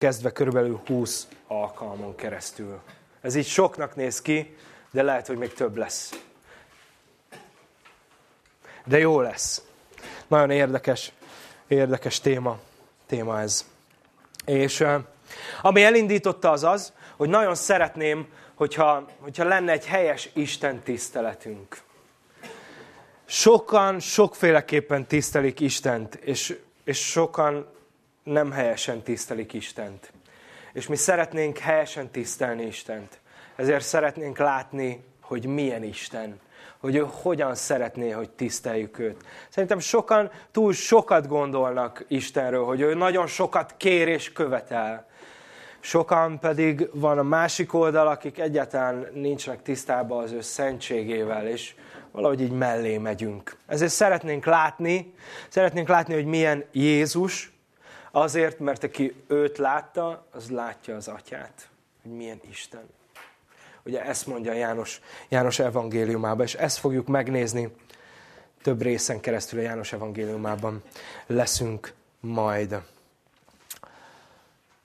kezdve körülbelül 20 alkalmon keresztül. Ez így soknak néz ki, de lehet, hogy még több lesz. De jó lesz. Nagyon érdekes, érdekes téma, téma ez. És ami elindította az az, hogy nagyon szeretném, hogyha, hogyha lenne egy helyes Isten tiszteletünk. Sokan sokféleképpen tisztelik Istent, és, és sokan nem helyesen tisztelik Istent. És mi szeretnénk helyesen tisztelni Istent. Ezért szeretnénk látni, hogy milyen Isten. Hogy ő hogyan szeretné, hogy tiszteljük őt. Szerintem sokan túl sokat gondolnak Istenről, hogy ő nagyon sokat kér és követel. Sokan pedig van a másik oldal, akik egyáltalán nincsenek tisztában az ő szentségével, és valahogy így mellé megyünk. Ezért szeretnénk látni, szeretnénk látni, hogy milyen Jézus, azért, mert aki őt látta, az látja az atyát, hogy milyen Isten. Ugye ezt mondja János, János evangéliumában, és ezt fogjuk megnézni több részen keresztül a János evangéliumában leszünk majd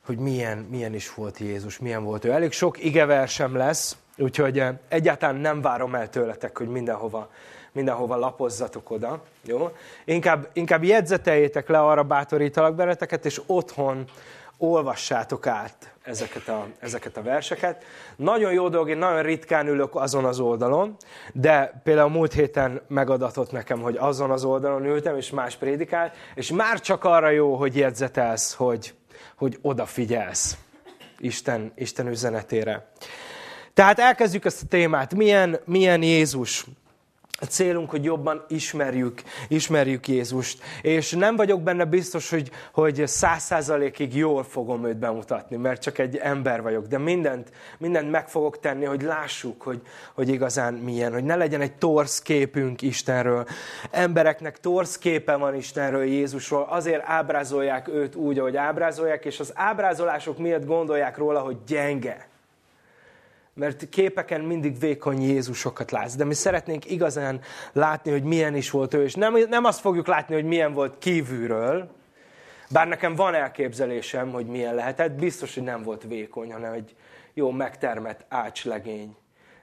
hogy milyen, milyen is volt Jézus, milyen volt ő. Elég sok igeversem lesz, úgyhogy eh, egyáltalán nem várom el tőletek, hogy mindenhova, mindenhova lapozzatok oda. Jó? Inkább, inkább jegyzeteljétek le, arra bátorítalak benneteket, és otthon olvassátok át ezeket a, ezeket a verseket. Nagyon jó dolog, én nagyon ritkán ülök azon az oldalon, de például múlt héten megadatott nekem, hogy azon az oldalon ültem, és más prédikál, és már csak arra jó, hogy jegyzetelsz, hogy, hogy odafigyelsz Isten, Isten üzenetére. Tehát elkezdjük ezt a témát. Milyen, milyen Jézus? A célunk, hogy jobban ismerjük, ismerjük Jézust. És nem vagyok benne biztos, hogy, hogy száz százalékig jól fogom őt bemutatni, mert csak egy ember vagyok. De mindent, mindent meg fogok tenni, hogy lássuk, hogy, hogy igazán milyen. Hogy ne legyen egy torsz képünk Istenről. Embereknek torsz képe van Istenről, Jézusról. Azért ábrázolják őt úgy, ahogy ábrázolják, és az ábrázolások miatt gondolják róla, hogy gyenge mert képeken mindig vékony Jézusokat látsz, de mi szeretnénk igazán látni, hogy milyen is volt ő, és nem, nem azt fogjuk látni, hogy milyen volt kívülről, bár nekem van elképzelésem, hogy milyen lehetett, biztos, hogy nem volt vékony, hanem egy jó megtermett ácslegény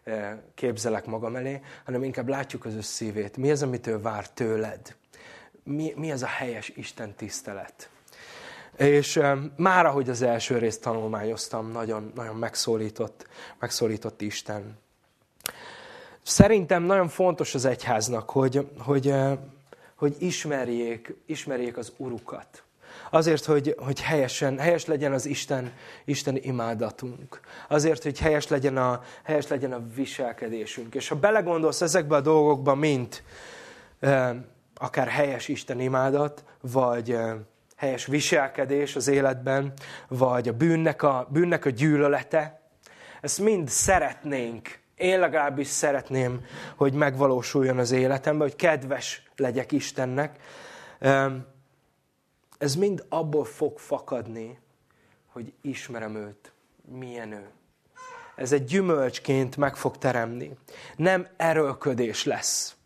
eh, képzelek magam elé, hanem inkább látjuk az ő szívét. Mi az, amit ő vár tőled? Mi, mi az a helyes Isten tisztelet? És már ahogy az első részt tanulmányoztam, nagyon, nagyon megszólított, megszólított Isten. Szerintem nagyon fontos az egyháznak, hogy, hogy, hogy ismerjék, ismerjék az urukat. Azért, hogy, hogy helyesen, helyes legyen az Isten, Isten imádatunk. Azért, hogy helyes legyen, a, helyes legyen a viselkedésünk. És ha belegondolsz ezekbe a dolgokba, mint akár helyes Isten imádat, vagy, helyes viselkedés az életben, vagy a bűnnek a, bűnnek a gyűlölete. Ezt mind szeretnénk. Én legalábbis szeretném, hogy megvalósuljon az életemben, hogy kedves legyek Istennek. Ez mind abból fog fakadni, hogy ismerem őt, milyen ő. Ez egy gyümölcsként meg fog teremni. Nem erőlködés lesz.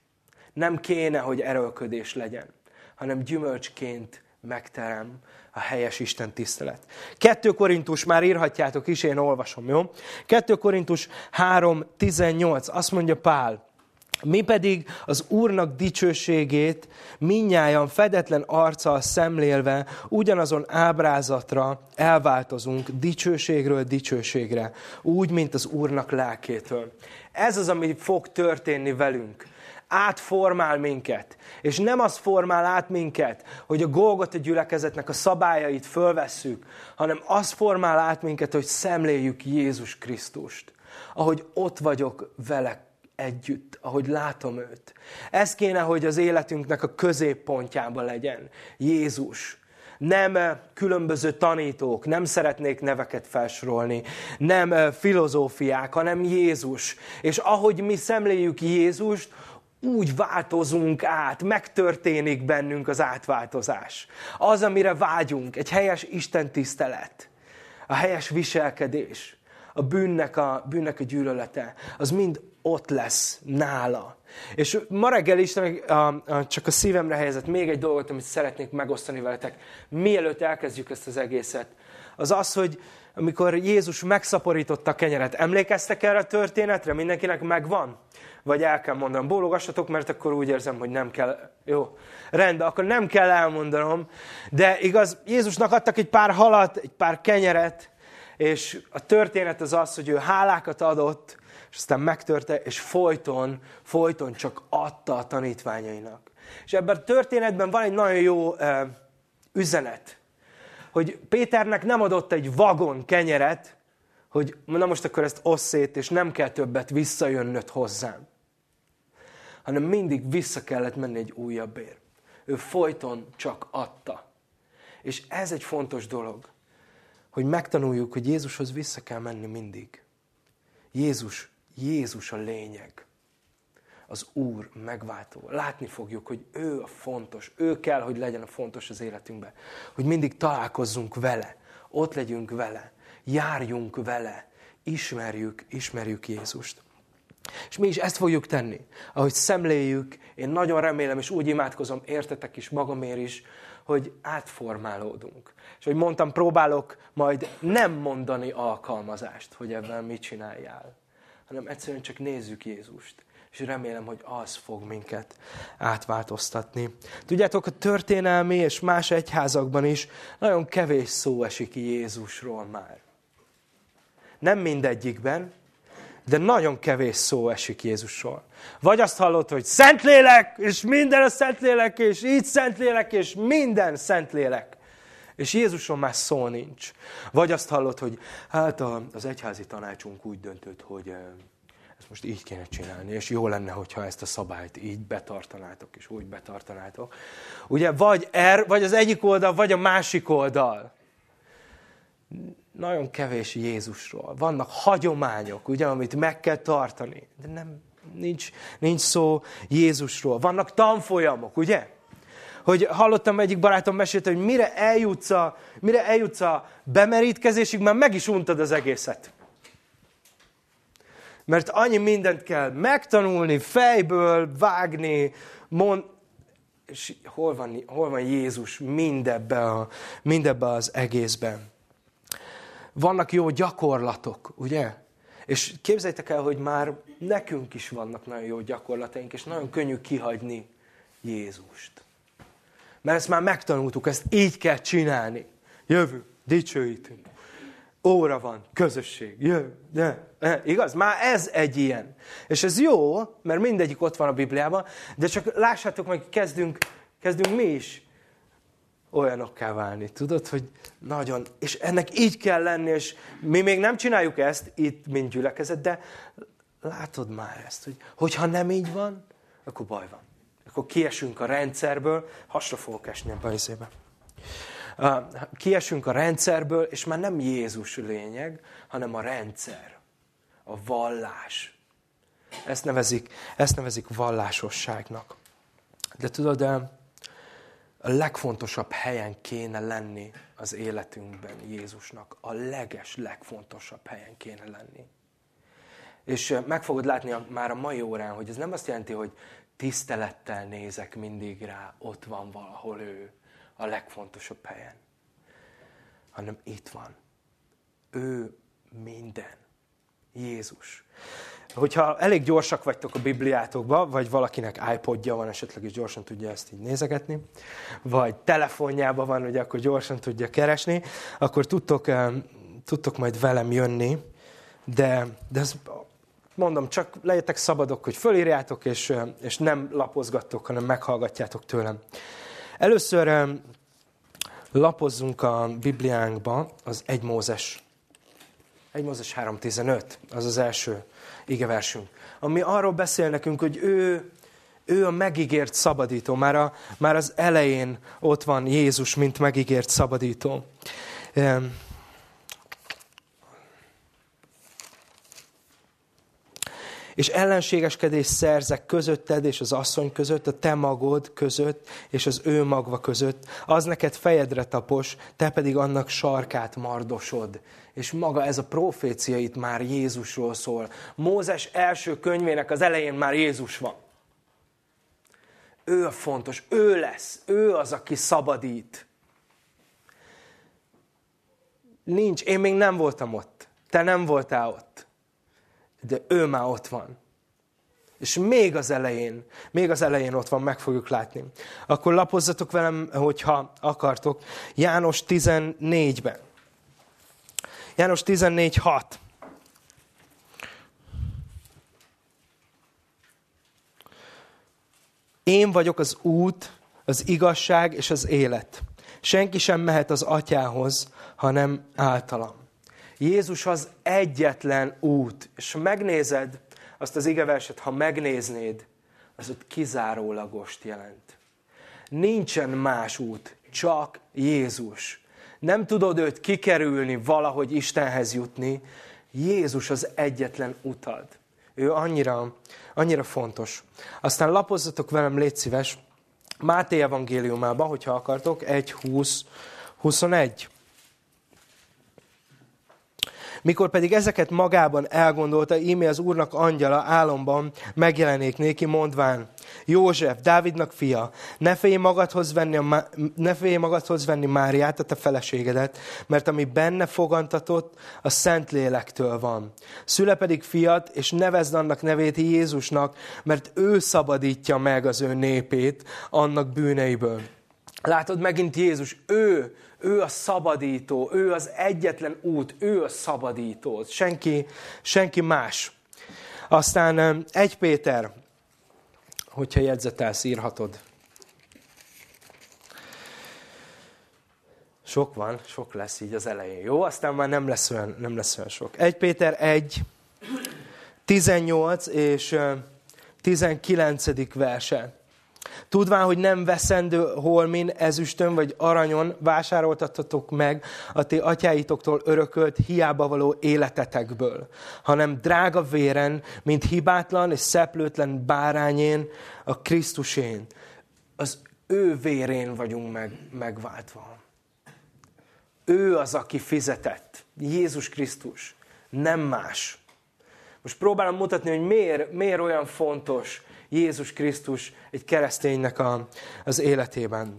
Nem kéne, hogy erőlködés legyen, hanem gyümölcsként megterem a helyes Isten tisztelet. 2 Korintus, már írhatjátok is, én olvasom, jó? 2 Korintus 3.18, azt mondja Pál, mi pedig az Úrnak dicsőségét minnyáján fedetlen arccal szemlélve ugyanazon ábrázatra elváltozunk dicsőségről dicsőségre, úgy, mint az Úrnak lelkétől. Ez az, ami fog történni velünk átformál minket. És nem az formál át minket, hogy a Golgota gyülekezetnek a szabályait fölvesszük, hanem az formál át minket, hogy szemléljük Jézus Krisztust. Ahogy ott vagyok vele együtt, ahogy látom őt. Ez kéne, hogy az életünknek a középpontjában legyen. Jézus. Nem eh, különböző tanítók, nem szeretnék neveket felsorolni, nem eh, filozófiák, hanem Jézus. És ahogy mi szemléljük Jézust, úgy változunk át, megtörténik bennünk az átváltozás. Az, amire vágyunk, egy helyes Isten tisztelet, a helyes viselkedés, a bűnnek a, bűnnek a gyűlölete, az mind ott lesz nála. És ma reggel is csak a szívemre helyezett még egy dolgot, amit szeretnék megosztani veletek, mielőtt elkezdjük ezt az egészet. az az, hogy amikor Jézus megszaporította a kenyeret, emlékeztek erre a történetre? Mindenkinek megvan? Vagy el kell mondanom? Bólogassatok, mert akkor úgy érzem, hogy nem kell. Jó, rendben, akkor nem kell elmondanom. De igaz, Jézusnak adtak egy pár halat, egy pár kenyeret, és a történet az az, hogy ő hálákat adott, és aztán megtörte, és folyton, folyton csak adta a tanítványainak. És ebben a történetben van egy nagyon jó uh, üzenet, hogy Péternek nem adott egy vagon kenyeret, hogy na most akkor ezt szét, és nem kell többet visszajönnöd hozzám. Hanem mindig vissza kellett menni egy újabb ér. Ő folyton csak adta. És ez egy fontos dolog, hogy megtanuljuk, hogy Jézushoz vissza kell menni mindig. Jézus, Jézus a lényeg az Úr megváltó. Látni fogjuk, hogy ő a fontos, ő kell, hogy legyen a fontos az életünkben. Hogy mindig találkozzunk vele, ott legyünk vele, járjunk vele, ismerjük, ismerjük Jézust. És mi is ezt fogjuk tenni. Ahogy szemléljük, én nagyon remélem, és úgy imádkozom, értetek is, magamért is, hogy átformálódunk. És hogy mondtam, próbálok majd nem mondani alkalmazást, hogy ebben mit csináljál, hanem egyszerűen csak nézzük Jézust és remélem, hogy az fog minket átváltoztatni. Tudjátok, a történelmi és más egyházakban is nagyon kevés szó esik Jézusról már. Nem mindegyikben, de nagyon kevés szó esik Jézusról. Vagy azt hallott, hogy Szentlélek, és minden a Szentlélek, és így Szentlélek, és minden Szentlélek. És Jézusról már szó nincs. Vagy azt hallott, hogy hát az egyházi tanácsunk úgy döntött, hogy eh, ezt most így kéne csinálni, és jó lenne, hogyha ezt a szabályt így betartanátok, és úgy betartanátok. Ugye, vagy, er, vagy az egyik oldal, vagy a másik oldal. Nagyon kevés Jézusról. Vannak hagyományok, ugye, amit meg kell tartani. De nem, nincs, nincs szó Jézusról. Vannak tanfolyamok, ugye? Hogy hallottam egyik barátom mesélte, hogy mire eljutsz a, mire eljutsz a bemerítkezésig, már meg is untad az egészet. Mert annyi mindent kell megtanulni, fejből vágni, mond, és hol van, hol van Jézus mindebbe, a, mindebbe az egészben. Vannak jó gyakorlatok, ugye? És képzeljétek el, hogy már nekünk is vannak nagyon jó gyakorlataink, és nagyon könnyű kihagyni Jézust. Mert ezt már megtanultuk, ezt így kell csinálni. Jövő, dicsőítünk óra van, közösség, jö, de, de, igaz? Már ez egy ilyen. És ez jó, mert mindegyik ott van a Bibliában, de csak lássátok meg, kezdünk, kezdünk mi is olyanokká válni. Tudod, hogy nagyon, és ennek így kell lenni, és mi még nem csináljuk ezt itt, mint gyülekezet, de látod már ezt, hogy hogyha nem így van, akkor baj van. Akkor kiesünk a rendszerből, hasra fogok esni ebbe a kiesünk a rendszerből, és már nem Jézus lényeg, hanem a rendszer, a vallás. Ezt nevezik, ezt nevezik vallásosságnak. De tudod, a legfontosabb helyen kéne lenni az életünkben Jézusnak. A leges, legfontosabb helyen kéne lenni. És meg fogod látni már a mai órán, hogy ez nem azt jelenti, hogy tisztelettel nézek mindig rá, ott van valahol ő a legfontosabb helyen, hanem itt van. Ő minden. Jézus. Hogyha elég gyorsak vagytok a Bibliátokba, vagy valakinek iPodja van, esetleg is gyorsan tudja ezt így nézegetni, vagy telefonjában van, hogy akkor gyorsan tudja keresni, akkor tudtok, tudtok majd velem jönni, de, de ez, mondom, csak legyetek szabadok, hogy fölírjátok, és, és nem lapozgattok, hanem meghallgatjátok tőlem. Először lapozzunk a Bibliánkba az 1 Mózes. 1 Mózes 3.15, az az első igeversünk. Ami arról beszél nekünk, hogy ő, ő a megígért szabadító. Már, a, már az elején ott van Jézus, mint megígért szabadító. És ellenségeskedés szerzek közötted és az asszony között, a te magod között és az ő magva között. Az neked fejedre tapos, te pedig annak sarkát mardosod. És maga ez a profécia itt már Jézusról szól. Mózes első könyvének az elején már Jézus van. Ő a fontos, ő lesz, ő az, aki szabadít. nincs, én még nem voltam ott. Te nem voltál ott. De ő már ott van. És még az elején, még az elején ott van, meg fogjuk látni. Akkor lapozzatok velem, hogyha akartok. János 14-ben. János 14.6. Én vagyok az út, az igazság és az élet. Senki sem mehet az atyához, hanem általam. Jézus az egyetlen út. És ha megnézed azt az igeverset, ha megnéznéd, az ott kizárólagost jelent. Nincsen más út, csak Jézus. Nem tudod őt kikerülni, valahogy Istenhez jutni. Jézus az egyetlen utad. Ő annyira, annyira fontos. Aztán lapozzatok velem, légy szíves, Máté evangéliumában, hogyha akartok, 1.20, 21. Mikor pedig ezeket magában elgondolta, íme az úrnak angyala álomban megjelenék néki, mondván, József, Dávidnak fia, ne félj magadhoz venni, a, ne félj magadhoz venni Máriát, a te feleségedet, mert ami benne fogantatott, a Szent Lélektől van. Szüle pedig fiat, és nevezd annak nevét Jézusnak, mert ő szabadítja meg az ő népét annak bűneiből. Látod megint Jézus, ő ő a szabadító, ő az egyetlen út, ő a szabadító, senki, senki más. Aztán egy Péter, hogyha jegyzetelsz, írhatod. Sok van, sok lesz így az elején. Jó, aztán már nem lesz olyan, nem lesz olyan sok. Egy Péter 1, 18 és 19. verse. Tudván, hogy nem veszendő holmin, ezüstön vagy aranyon vásároltatok meg a ti atyáitoktól örökölt hiába való életetekből, hanem drága véren, mint hibátlan és szeplőtlen bárányén, a Krisztusén. Az ő vérén vagyunk meg, megváltva. Ő az, aki fizetett. Jézus Krisztus. Nem más. Most próbálom mutatni, hogy miért, miért olyan fontos Jézus Krisztus egy kereszténynek a, az életében.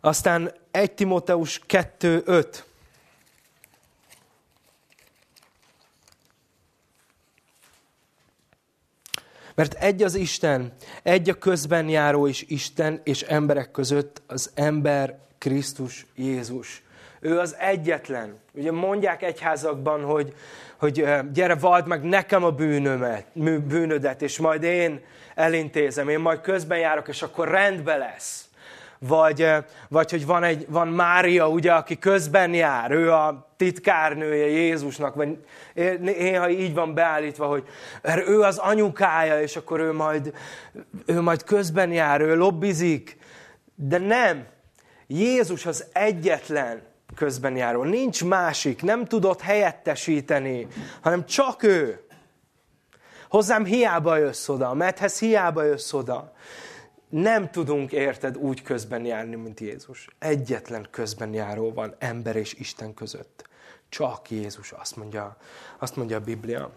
Aztán 1 Timóteus 2.5. Mert egy az Isten, egy a közben járó is Isten és emberek között az ember Krisztus Jézus. Ő az egyetlen. Ugye mondják egyházakban, hogy, hogy gyere, vald meg nekem a bűnömet, bűnödet, és majd én elintézem, én majd közben járok, és akkor rendbe lesz. Vagy, vagy hogy van, egy, van Mária, ugye, aki közben jár, ő a titkárnője Jézusnak, vagy néha így van beállítva, hogy ő az anyukája, és akkor ő majd, ő majd közben jár, ő lobbizik. De nem. Jézus az egyetlen, közben járó. Nincs másik, nem tudod helyettesíteni, hanem csak ő. Hozzám hiába jössz oda, medhez hiába jössz oda. Nem tudunk, érted, úgy közben járni, mint Jézus. Egyetlen közben járó van ember és Isten között. Csak Jézus, azt mondja, azt mondja a Biblia.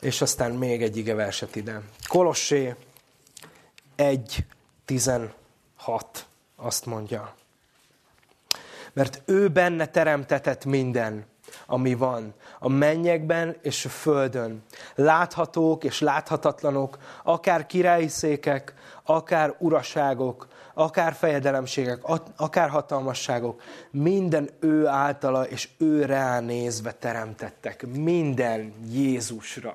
És aztán még egy ige verset ide. Kolossé 1.16 azt mondja mert ő benne teremtetett minden, ami van, a mennyekben és a földön. Láthatók és láthatatlanok, akár királyi székek, akár uraságok, akár fejedelemségek, akár hatalmasságok, minden ő általa és ő nézve teremtettek. Minden Jézusra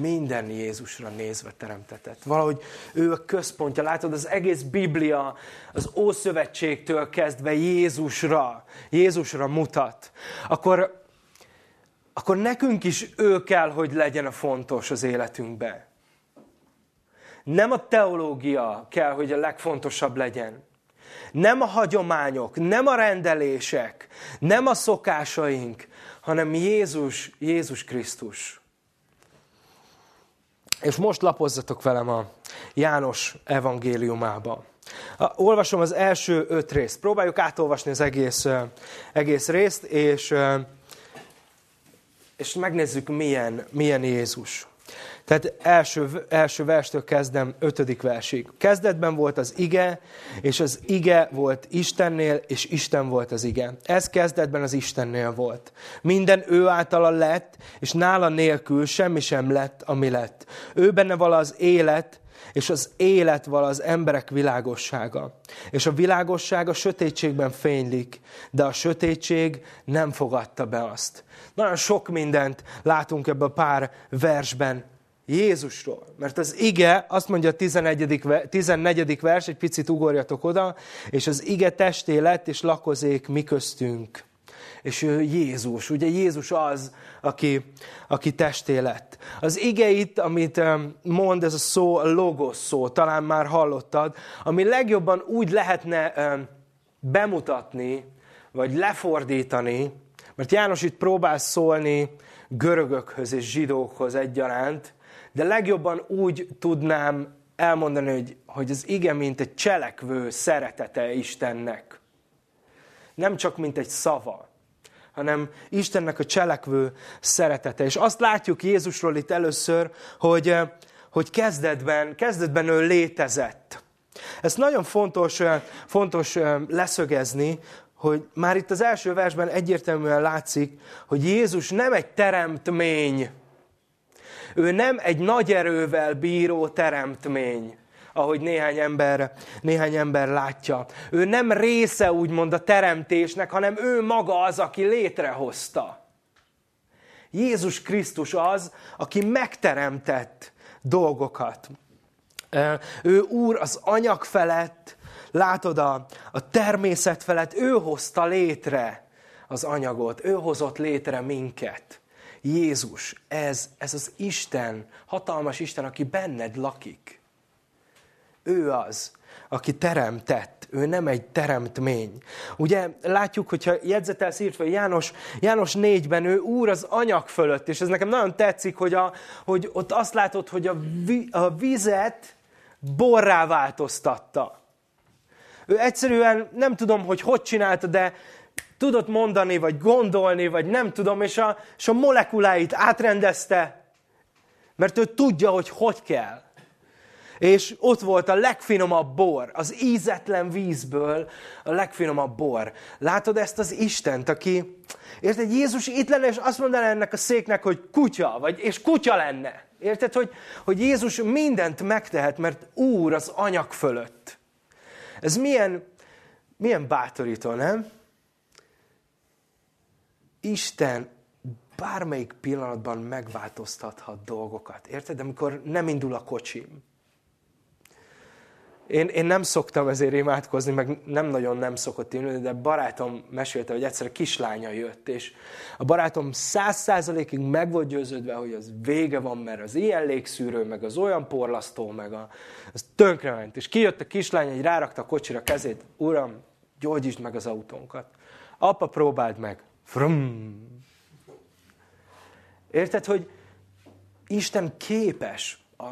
minden Jézusra nézve teremtetett. Valahogy ő a központja. Látod, az egész Biblia az Ószövetségtől kezdve Jézusra, Jézusra mutat. Akkor, akkor nekünk is ő kell, hogy legyen a fontos az életünkbe. Nem a teológia kell, hogy a legfontosabb legyen. Nem a hagyományok, nem a rendelések, nem a szokásaink, hanem Jézus, Jézus Krisztus. És most lapozzatok velem a János evangéliumába. Olvasom az első öt részt. Próbáljuk átolvasni az egész, egész részt, és, és megnézzük, milyen, milyen Jézus. Tehát első, első verstől kezdem ötödik versig. Kezdetben volt az ige, és az ige volt Istennél, és Isten volt az ige. Ez kezdetben az Istennél volt. Minden ő általa lett, és nála nélkül semmi sem lett, ami lett. Ő benne vala az élet, és az élet vala az emberek világossága. És a világosság a sötétségben fénylik, de a sötétség nem fogadta be azt. Nagyon sok mindent látunk ebben a pár versben Jézusról. Mert az ige, azt mondja a 11. 14. vers, egy picit ugorjatok oda, és az ige testé lett, és lakozék mi köztünk. És ő Jézus. Ugye Jézus az, aki, aki testé lett. Az ige itt, amit mond ez a szó, a logos szó, talán már hallottad, ami legjobban úgy lehetne bemutatni, vagy lefordítani, mert János itt próbál szólni görögökhöz és zsidókhoz egyaránt, de legjobban úgy tudnám elmondani, hogy, hogy az ige, mint egy cselekvő szeretete Istennek. Nem csak mint egy szava, hanem Istennek a cselekvő szeretete. És azt látjuk Jézusról itt először, hogy, hogy kezdetben, kezdetben ő létezett. Ez nagyon fontos, fontos leszögezni, hogy már itt az első versben egyértelműen látszik, hogy Jézus nem egy teremtmény, ő nem egy nagy erővel bíró teremtmény, ahogy néhány ember, néhány ember látja. Ő nem része úgymond a teremtésnek, hanem ő maga az, aki létrehozta. Jézus Krisztus az, aki megteremtett dolgokat. Ő úr az anyag felett, látod a, a természet felett, ő hozta létre az anyagot, ő hozott létre minket. Jézus, ez, ez az Isten, hatalmas Isten, aki benned lakik. Ő az, aki teremtett, ő nem egy teremtmény. Ugye látjuk, hogyha jegyzetelsz írt fel János, János 4-ben ő úr az anyag fölött, és ez nekem nagyon tetszik, hogy, a, hogy ott azt látod, hogy a, vi, a vizet borrá változtatta. Ő egyszerűen nem tudom, hogy hogy csinálta, de tudott mondani, vagy gondolni, vagy nem tudom, és a, és a molekuláit átrendezte, mert ő tudja, hogy hogy kell. És ott volt a legfinomabb bor, az ízetlen vízből a legfinomabb bor. Látod ezt az Istent, aki, érted, Jézus itt lenne, és azt mondaná ennek a széknek, hogy kutya, vagy, és kutya lenne. Érted, hogy, hogy Jézus mindent megtehet, mert Úr az anyag fölött. Ez milyen, milyen bátorító, nem? Isten bármelyik pillanatban megváltoztathat dolgokat. Érted? Amikor nem indul a kocsim. Én, én nem szoktam ezért imádkozni, meg nem nagyon nem szokott indulni, de barátom mesélte, hogy egyszer a kislánya jött, és a barátom száz százalékig meg volt győződve, hogy az vége van, mert az ilyen légszűrő, meg az olyan porlasztó, meg a, az tönkrement. És kijött a kislány, egy rárakta a kocsira kezét, uram, gyógyítsd meg az autónkat. Apa, próbáld meg. Frum. Érted, hogy Isten képes a,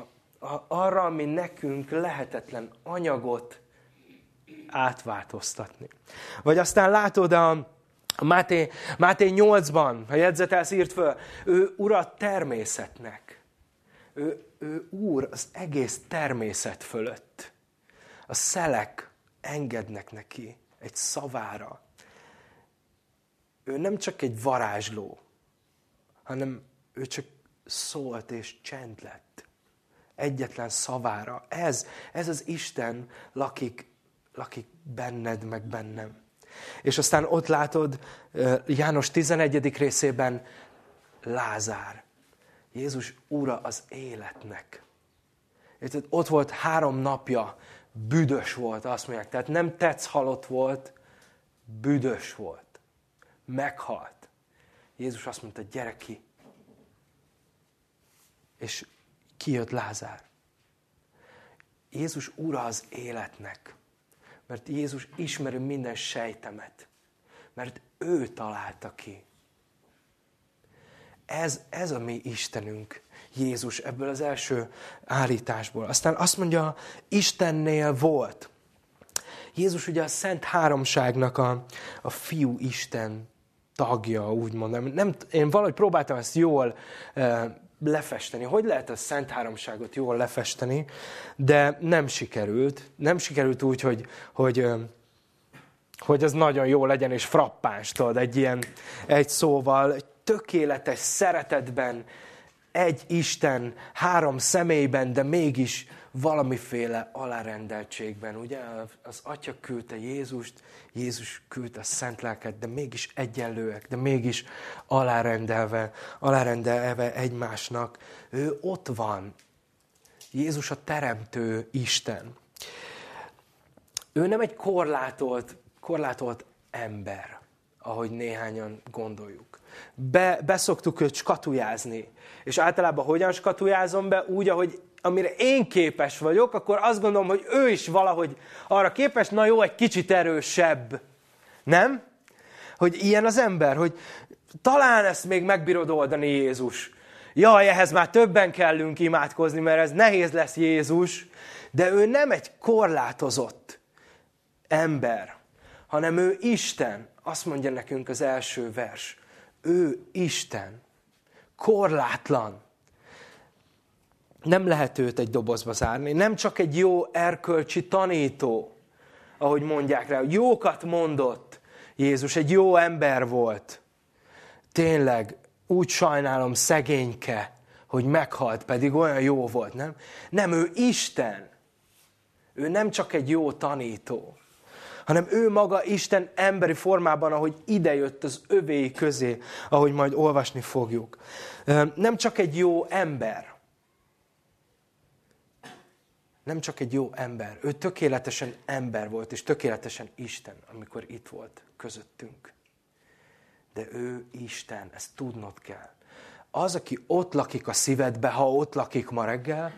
a, arra, ami nekünk lehetetlen anyagot átváltoztatni. Vagy aztán látod a, a Máté, Máté 8-ban, ha jegyzetelsz, írt föl, ő ura természetnek. Ő, ő úr az egész természet fölött. A szelek engednek neki egy szavára ő nem csak egy varázsló, hanem ő csak szólt és csend lett. Egyetlen szavára. Ez, ez az Isten lakik, lakik benned, meg bennem. És aztán ott látod János 11. részében Lázár. Jézus ura az életnek. Érted? Ott volt három napja, büdös volt, azt mondják. Tehát nem tetsz halott volt, büdös volt meghalt. Jézus azt mondta, gyere ki. És kijött Lázár. Jézus ura az életnek. Mert Jézus ismeri minden sejtemet. Mert ő találta ki. Ez, ez a mi Istenünk, Jézus ebből az első állításból. Aztán azt mondja, Istennél volt. Jézus ugye a Szent Háromságnak a, a fiú Isten tagja, úgy mondom. Nem, én valahogy próbáltam ezt jól e, lefesteni. Hogy lehet a Szent Háromságot jól lefesteni, de nem sikerült. Nem sikerült úgy, hogy, hogy, hogy ez nagyon jó legyen, és frappáns, tudod, egy ilyen, egy szóval, egy tökéletes szeretetben, egy Isten, három személyben, de mégis valamiféle alárendeltségben. Ugye az Atya küldte Jézust, Jézus küldte a Szent Lelket, de mégis egyenlőek, de mégis alárendelve, alárendelve egymásnak. Ő ott van. Jézus a teremtő Isten. Ő nem egy korlátolt, korlátolt ember, ahogy néhányan gondoljuk. Be, beszoktuk őt skatujázni. És általában hogyan skatujázom be? Úgy, ahogy amire én képes vagyok, akkor azt gondolom, hogy ő is valahogy arra képes, na jó, egy kicsit erősebb. Nem? Hogy ilyen az ember, hogy talán ezt még megbírod oldani Jézus. Jaj, ehhez már többen kellünk imádkozni, mert ez nehéz lesz Jézus. De ő nem egy korlátozott ember, hanem ő Isten. Azt mondja nekünk az első vers. Ő Isten. Korlátlan nem lehet őt egy dobozba zárni. Nem csak egy jó erkölcsi tanító, ahogy mondják rá, jókat mondott Jézus, egy jó ember volt. Tényleg, úgy sajnálom szegényke, hogy meghalt, pedig olyan jó volt, nem? Nem, ő Isten. Ő nem csak egy jó tanító, hanem ő maga Isten emberi formában, ahogy idejött az övéi közé, ahogy majd olvasni fogjuk. Nem csak egy jó ember, nem csak egy jó ember, ő tökéletesen ember volt, és tökéletesen Isten, amikor itt volt közöttünk. De ő Isten, ezt tudnod kell. Az, aki ott lakik a szívedbe, ha ott lakik ma reggel,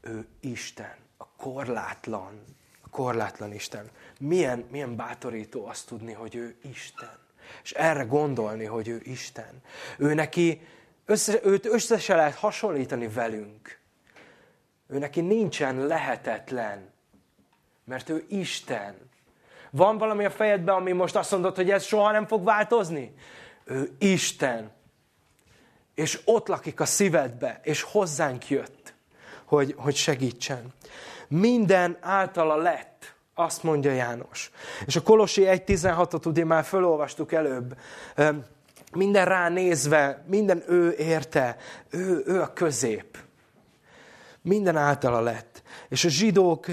ő Isten, a korlátlan, a korlátlan Isten. Milyen, milyen bátorító azt tudni, hogy ő Isten. És erre gondolni, hogy ő Isten. Ő neki, össze, őt össze se lehet hasonlítani velünk. Ő neki nincsen lehetetlen, mert ő Isten. Van valami a fejedben, ami most azt mondod, hogy ez soha nem fog változni? Ő Isten. És ott lakik a szívedbe, és hozzánk jött, hogy, hogy segítsen. Minden általa lett, azt mondja János. És a Kolossi 1.16-ot ugye már felolvastuk előbb. Minden rá nézve, minden ő érte, ő, ő a közép minden általa lett. És a zsidók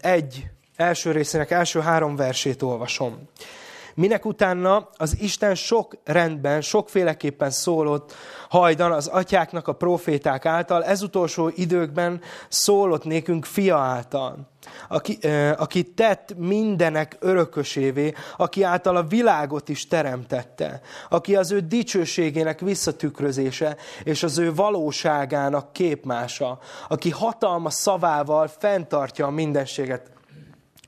egy első részének első három versét olvasom. Minek utána az Isten sok rendben, sokféleképpen szólott hajdan az atyáknak a proféták által, ez utolsó időkben szólott nékünk fia által, aki, aki tett mindenek örökösévé, aki által a világot is teremtette, aki az ő dicsőségének visszatükrözése, és az ő valóságának képmása, aki hatalma szavával fenntartja a mindenséget.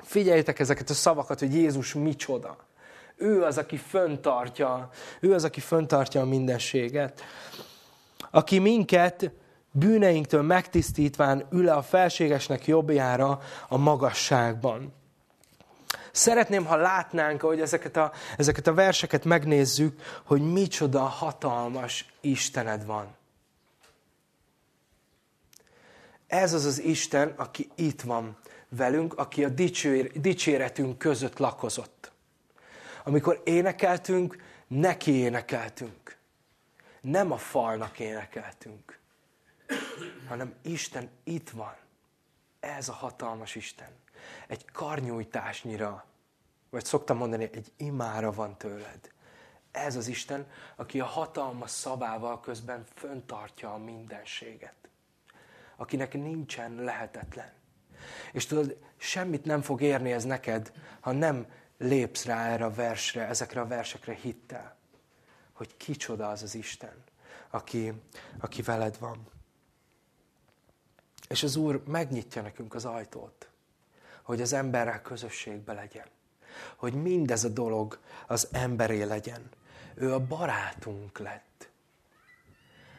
Figyeljétek ezeket a szavakat, hogy Jézus micsoda. Ő az, aki föntartja, ő az, aki föntartja a mindenséget. Aki minket bűneinktől megtisztítván ül a felségesnek jobbjára a magasságban. Szeretném, ha látnánk, hogy ezeket a, ezeket a verseket megnézzük, hogy micsoda hatalmas Istened van. Ez az az Isten, aki itt van velünk, aki a dicséretünk között lakozott. Amikor énekeltünk, neki énekeltünk. Nem a falnak énekeltünk, hanem Isten itt van. Ez a hatalmas Isten. Egy karnyújtásnyira, vagy szoktam mondani, egy imára van tőled. Ez az Isten, aki a hatalmas szavával közben föntartja a mindenséget. Akinek nincsen lehetetlen. És tudod, semmit nem fog érni ez neked, ha nem lépsz rá erre a versre, ezekre a versekre hittel, hogy kicsoda az az Isten, aki, aki veled van. És az Úr megnyitja nekünk az ajtót, hogy az emberrel közösségbe legyen. Hogy mindez a dolog az emberé legyen. Ő a barátunk lett.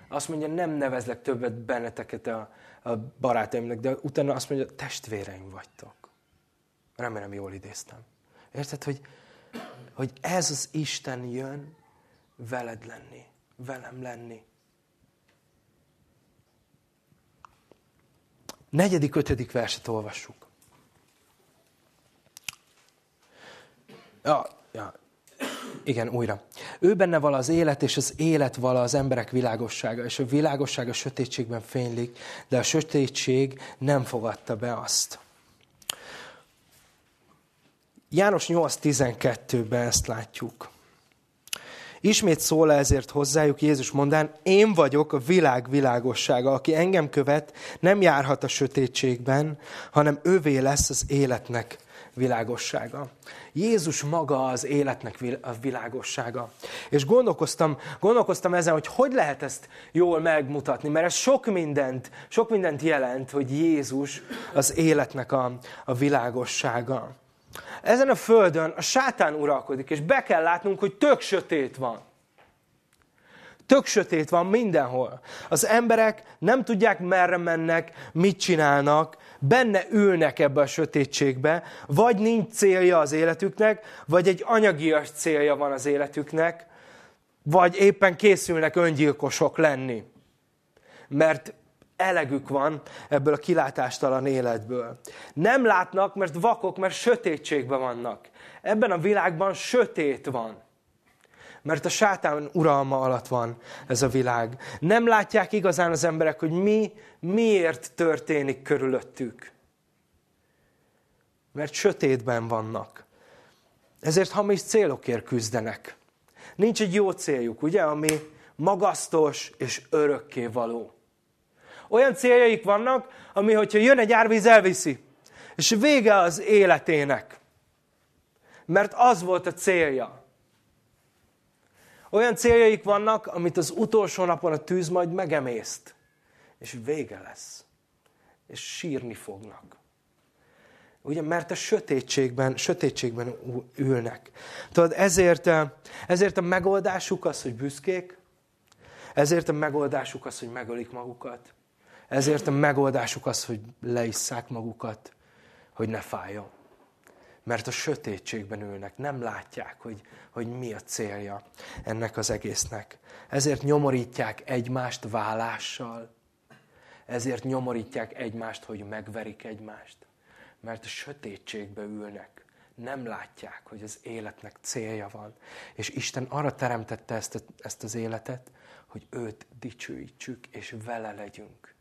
Azt mondja, nem nevezlek többet benneteket a, a barátaimnak, de utána azt mondja, testvéreim vagytok. Remélem jól idéztem. Érted, hogy, hogy ez az Isten jön veled lenni, velem lenni. negyedik, ötödik verset olvassuk. Ja, ja. Igen, újra. Ő benne vala az élet, és az élet vala az emberek világossága, és a világosság a sötétségben fénylik, de a sötétség nem fogadta be azt. János 8.12-ben ezt látjuk. Ismét szól ezért hozzájuk Jézus mondán, én vagyok a világ világossága, aki engem követ, nem járhat a sötétségben, hanem ővé lesz az életnek világossága. Jézus maga az életnek a világossága. És gondolkoztam, gondolkoztam ezen, hogy hogy lehet ezt jól megmutatni, mert ez sok mindent, sok mindent jelent, hogy Jézus az életnek a, a világossága. Ezen a földön a sátán uralkodik, és be kell látnunk, hogy tök sötét van. Tök sötét van mindenhol. Az emberek nem tudják, merre mennek, mit csinálnak, benne ülnek ebbe a sötétségbe, vagy nincs célja az életüknek, vagy egy anyagias célja van az életüknek, vagy éppen készülnek öngyilkosok lenni. Mert elegük van ebből a kilátástalan életből. Nem látnak, mert vakok, mert sötétségben vannak. Ebben a világban sötét van. Mert a sátán uralma alatt van ez a világ. Nem látják igazán az emberek, hogy mi, miért történik körülöttük. Mert sötétben vannak. Ezért hamis célokért küzdenek. Nincs egy jó céljuk, ugye, ami magasztos és örökké való. Olyan céljaik vannak, ami, hogyha jön egy árvíz, elviszi. És vége az életének. Mert az volt a célja. Olyan céljaik vannak, amit az utolsó napon a tűz majd megemészt. És vége lesz. És sírni fognak. Ugye, mert a sötétségben, sötétségben ülnek. Tudod, ezért, ezért a megoldásuk az, hogy büszkék, ezért a megoldásuk az, hogy megölik magukat, ezért a megoldásuk az, hogy leisszák magukat, hogy ne fájjon. Mert a sötétségben ülnek, nem látják, hogy, hogy mi a célja ennek az egésznek. Ezért nyomorítják egymást vállással, ezért nyomorítják egymást, hogy megverik egymást. Mert a sötétségbe ülnek. Nem látják, hogy az életnek célja van. És Isten arra teremtette ezt, ezt az életet, hogy őt dicsőítsük, és vele legyünk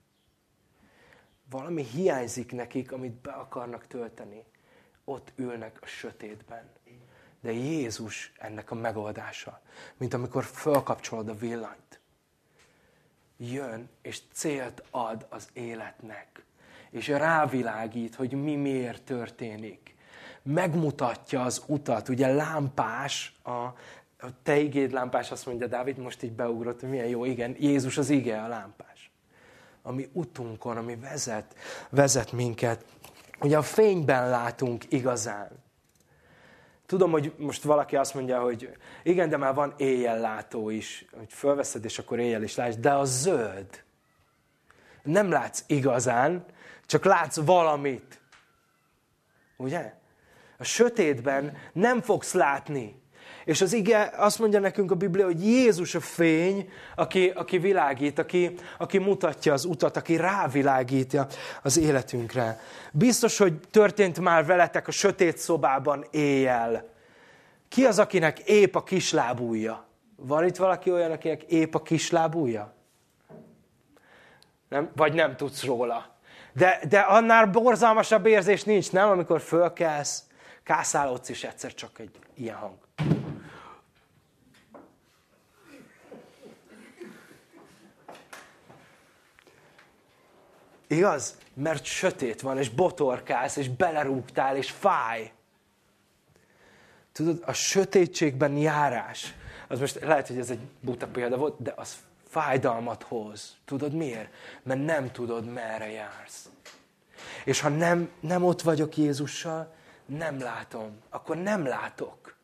valami hiányzik nekik, amit be akarnak tölteni. Ott ülnek a sötétben. De Jézus ennek a megoldása. Mint amikor fölkapcsolod a villanyt. Jön, és célt ad az életnek. És rávilágít, hogy mi miért történik. Megmutatja az utat. Ugye lámpás, a, a te igéd lámpás, azt mondja Dávid, most így beugrott, hogy milyen jó, igen, Jézus az ige a lámpás ami utunkon, ami vezet, vezet minket. Ugye a fényben látunk igazán. Tudom, hogy most valaki azt mondja, hogy igen, de már van éjjellátó is, hogy fölveszed, és akkor éjjel is látsz, de a zöld. Nem látsz igazán, csak látsz valamit. Ugye? A sötétben nem fogsz látni. És az ige azt mondja nekünk a Biblia, hogy Jézus a fény, aki, aki világít, aki, aki mutatja az utat, aki rávilágítja az életünkre. Biztos, hogy történt már veletek a sötét szobában éjjel. Ki az, akinek épp a kislábúja? Van itt valaki olyan, akinek épp a kislábúja? Nem? Vagy nem tudsz róla. De, de annál borzalmasabb érzés nincs, nem? Amikor fölkelsz, kászálódsz, és egyszer csak egy ilyen hang. Igaz? Mert sötét van, és botorkálsz, és belerúgtál, és fáj. Tudod, a sötétségben járás, az most lehet, hogy ez egy buta példa volt, de az fájdalmat hoz. Tudod miért? Mert nem tudod, merre jársz. És ha nem, nem ott vagyok Jézussal, nem látom. Akkor nem látok.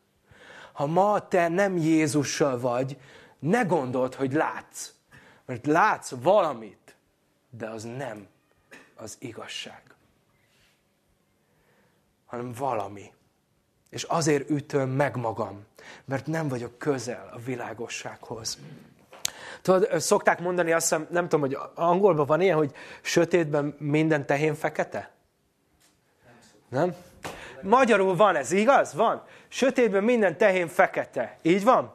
Ha ma te nem Jézussal vagy, ne gondold, hogy látsz. Mert látsz valamit, de az nem az igazság, hanem valami. És azért ütöm meg magam, mert nem vagyok közel a világossághoz. Tudod, szokták mondani azt hiszem, nem tudom, hogy angolban van ilyen, hogy sötétben minden tehén fekete? Nem? Magyarul van ez, igaz? Van. Sötétben minden tehén fekete. Így van?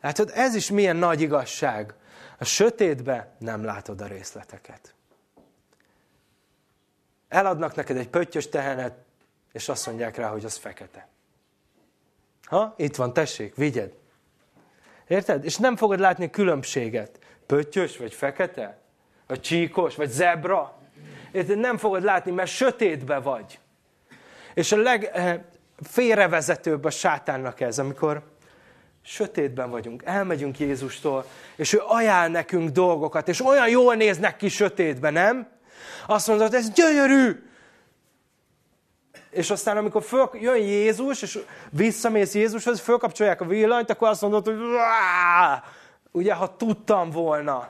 Látod, ez is milyen nagy igazság. A sötétben nem látod a részleteket. Eladnak neked egy pöttyös tehenet, és azt mondják rá, hogy az fekete. Ha? Itt van, tessék, vigyed. Érted? És nem fogod látni különbséget. Pöttyös, vagy fekete? Vagy csíkos, vagy zebra? Érted? Nem fogod látni, mert sötétbe vagy. És a legfélrevezetőbb a sátánnak ez, amikor sötétben vagyunk, elmegyünk Jézustól, és ő ajánl nekünk dolgokat, és olyan jól néznek ki sötétben, nem? Azt mondod, ez gyönyörű! És aztán, amikor föl, jön Jézus, és visszamész Jézushoz, fölkapcsolják a villanyt, akkor azt mondod, hogy ugye, ha tudtam volna.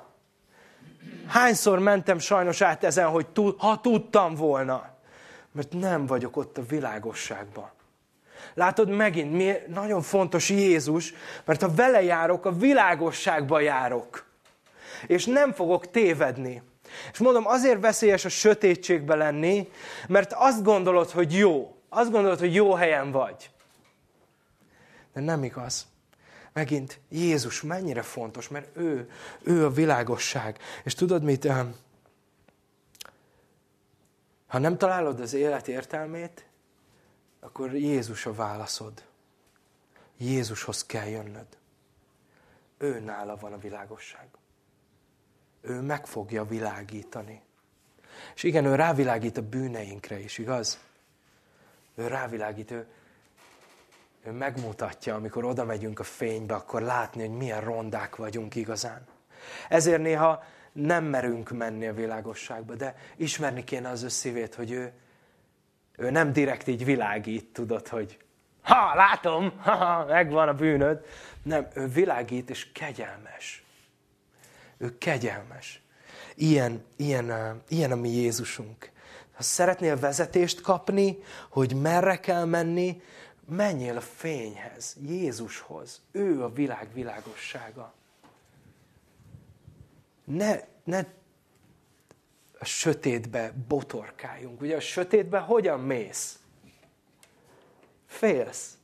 Hányszor mentem sajnos át ezen, hogy ha tudtam volna. Mert nem vagyok ott a világosságban. Látod, megint mi, nagyon fontos Jézus, mert ha vele járok, a világosságba járok. És nem fogok tévedni. És mondom, azért veszélyes a sötétségbe lenni, mert azt gondolod, hogy jó. Azt gondolod, hogy jó helyen vagy. De nem igaz. Megint Jézus mennyire fontos, mert ő, ő a világosság. És tudod mit? Ha nem találod az élet értelmét, akkor Jézus a válaszod. Jézushoz kell jönnöd. Ő nála van a világosság. Ő meg fogja világítani. És igen, ő rávilágít a bűneinkre is, igaz? Ő rávilágít, ő, ő megmutatja, amikor oda megyünk a fénybe, akkor látni, hogy milyen rondák vagyunk igazán. Ezért néha nem merünk menni a világosságba, de ismerni kéne az ő szívét, hogy ő, ő nem direkt így világít, tudod, hogy ha, látom, ha, ha, megvan a bűnöd. Nem, ő világít és kegyelmes. Ő kegyelmes. Ilyen, ilyen, ilyen a mi Jézusunk. Ha szeretnél vezetést kapni, hogy merre kell menni, menjél a fényhez, Jézushoz. Ő a világ világossága. Ne, ne a sötétbe botorkáljunk. Ugye a sötétbe hogyan mész? Félsz.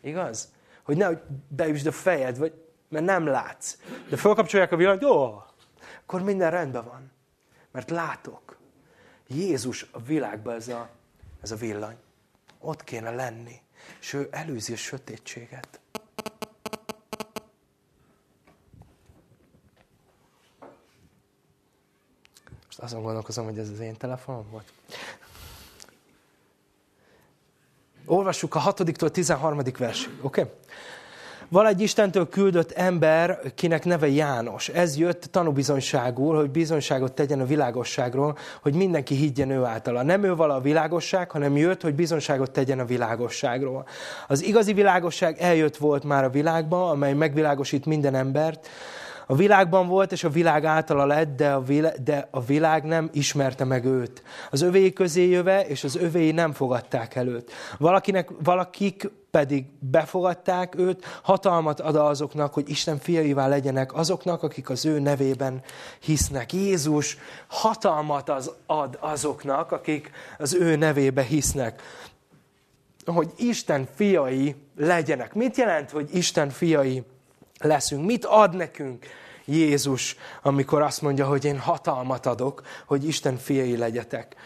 Igaz? Hogy nehogy beüsd a fejed, vagy, mert nem látsz. De felkapcsolják a villanyt, ó, akkor minden rendben van. Mert látok. Jézus a világban ez a, ez a villany. Ott kéne lenni. És ő előzi a sötétséget. Most azon gondolkozom, hogy ez az én telefonom volt. Olvassuk a 6-tól 13. versig, oké? Okay? Val egy Istentől küldött ember, kinek neve János. Ez jött tanúbizonyságul, hogy bizonyságot tegyen a világosságról, hogy mindenki higgyen ő általa. Nem ő vala a világosság, hanem jött, hogy bizonyságot tegyen a világosságról. Az igazi világosság eljött volt már a világba, amely megvilágosít minden embert, a világban volt, és a világ általa lett, de a, világ, de a világ nem ismerte meg őt. Az övéi közé jöve, és az övéi nem fogadták el őt. Valakinek, valakik pedig befogadták őt, hatalmat ad azoknak, hogy Isten fiaivá legyenek, azoknak, akik az ő nevében hisznek. Jézus hatalmat az ad azoknak, akik az ő nevébe hisznek. Hogy Isten fiai legyenek. Mit jelent, hogy Isten fiai leszünk. Mit ad nekünk Jézus, amikor azt mondja, hogy én hatalmat adok, hogy Isten fiai legyetek.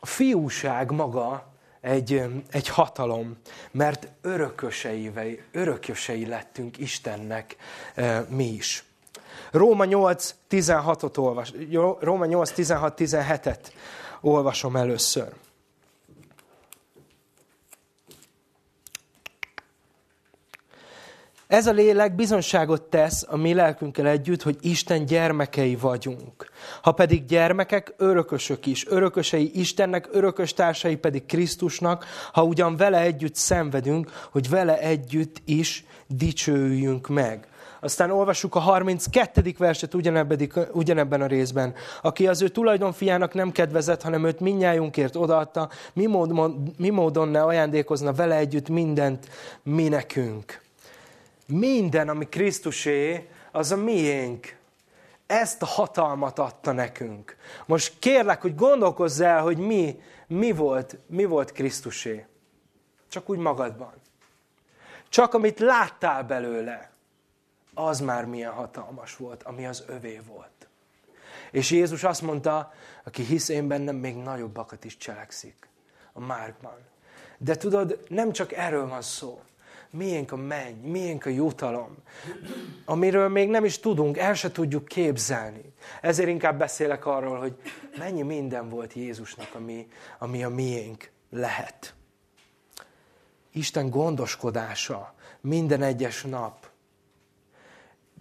A fiúság maga egy, egy hatalom, mert örökösei, örökösei lettünk Istennek e, mi is. Róma 8, 16-ot olvas, Róma 8, 16, 17-et olvasom először. Ez a lélek bizonságot tesz a mi lelkünkkel együtt, hogy Isten gyermekei vagyunk. Ha pedig gyermekek, örökösök is. Örökösei Istennek, örökös társai pedig Krisztusnak, ha ugyan vele együtt szenvedünk, hogy vele együtt is dicsőjünk meg. Aztán olvassuk a 32. verset ugyanebben a részben. Aki az ő tulajdonfiának nem kedvezett, hanem őt minnyájunkért odaadta, mi módon, mi módon ne ajándékozna vele együtt mindent mi nekünk minden, ami Krisztusé, az a miénk. Ezt a hatalmat adta nekünk. Most kérlek, hogy gondolkozz el, hogy mi, mi, volt, mi volt Krisztusé. Csak úgy magadban. Csak amit láttál belőle, az már milyen hatalmas volt, ami az övé volt. És Jézus azt mondta, aki hisz én bennem, még nagyobbakat is cselekszik. A Márkban. De tudod, nem csak erről van szó. Miénk a menny, miénk a jutalom, amiről még nem is tudunk, el se tudjuk képzelni. Ezért inkább beszélek arról, hogy mennyi minden volt Jézusnak, ami, ami a miénk lehet. Isten gondoskodása minden egyes nap.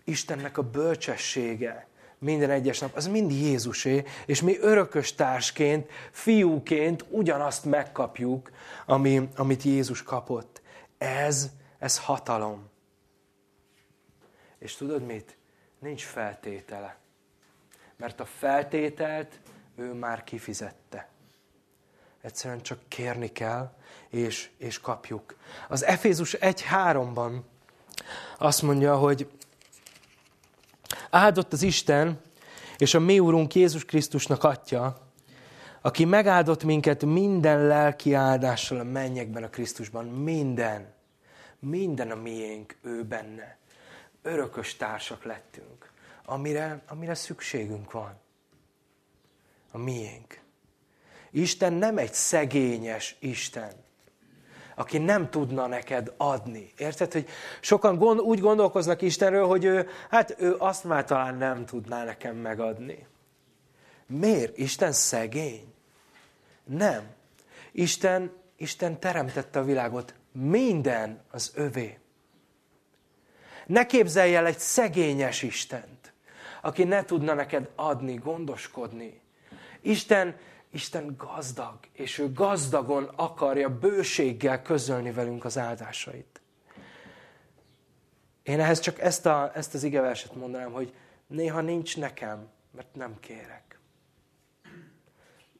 Istennek a bölcsessége minden egyes nap, az mind Jézusé, és mi örökös társként, fiúként ugyanazt megkapjuk, ami, amit Jézus kapott. Ez, ez hatalom. És tudod mit? Nincs feltétele. Mert a feltételt ő már kifizette. Egyszerűen csak kérni kell, és, és kapjuk. Az Efézus 1.3-ban azt mondja, hogy áldott az Isten, és a mi Úrunk Jézus Krisztusnak atya, aki megáldott minket minden lelki áldással a mennyekben, a Krisztusban. Minden. Minden a miénk, ő benne. Örökös társak lettünk, amire, amire szükségünk van. A miénk. Isten nem egy szegényes Isten, aki nem tudna neked adni. Érted, hogy sokan gond, úgy gondolkoznak Istenről, hogy ő, hát ő azt már talán nem tudná nekem megadni. Miért? Isten szegény? Nem. Isten, Isten teremtette a világot. Minden az övé. Ne képzelj el egy szegényes Istent, aki ne tudna neked adni, gondoskodni. Isten Isten gazdag, és ő gazdagon akarja bőséggel közölni velünk az áldásait. Én ehhez csak ezt, a, ezt az igeverset mondanám, hogy néha nincs nekem, mert nem kérek.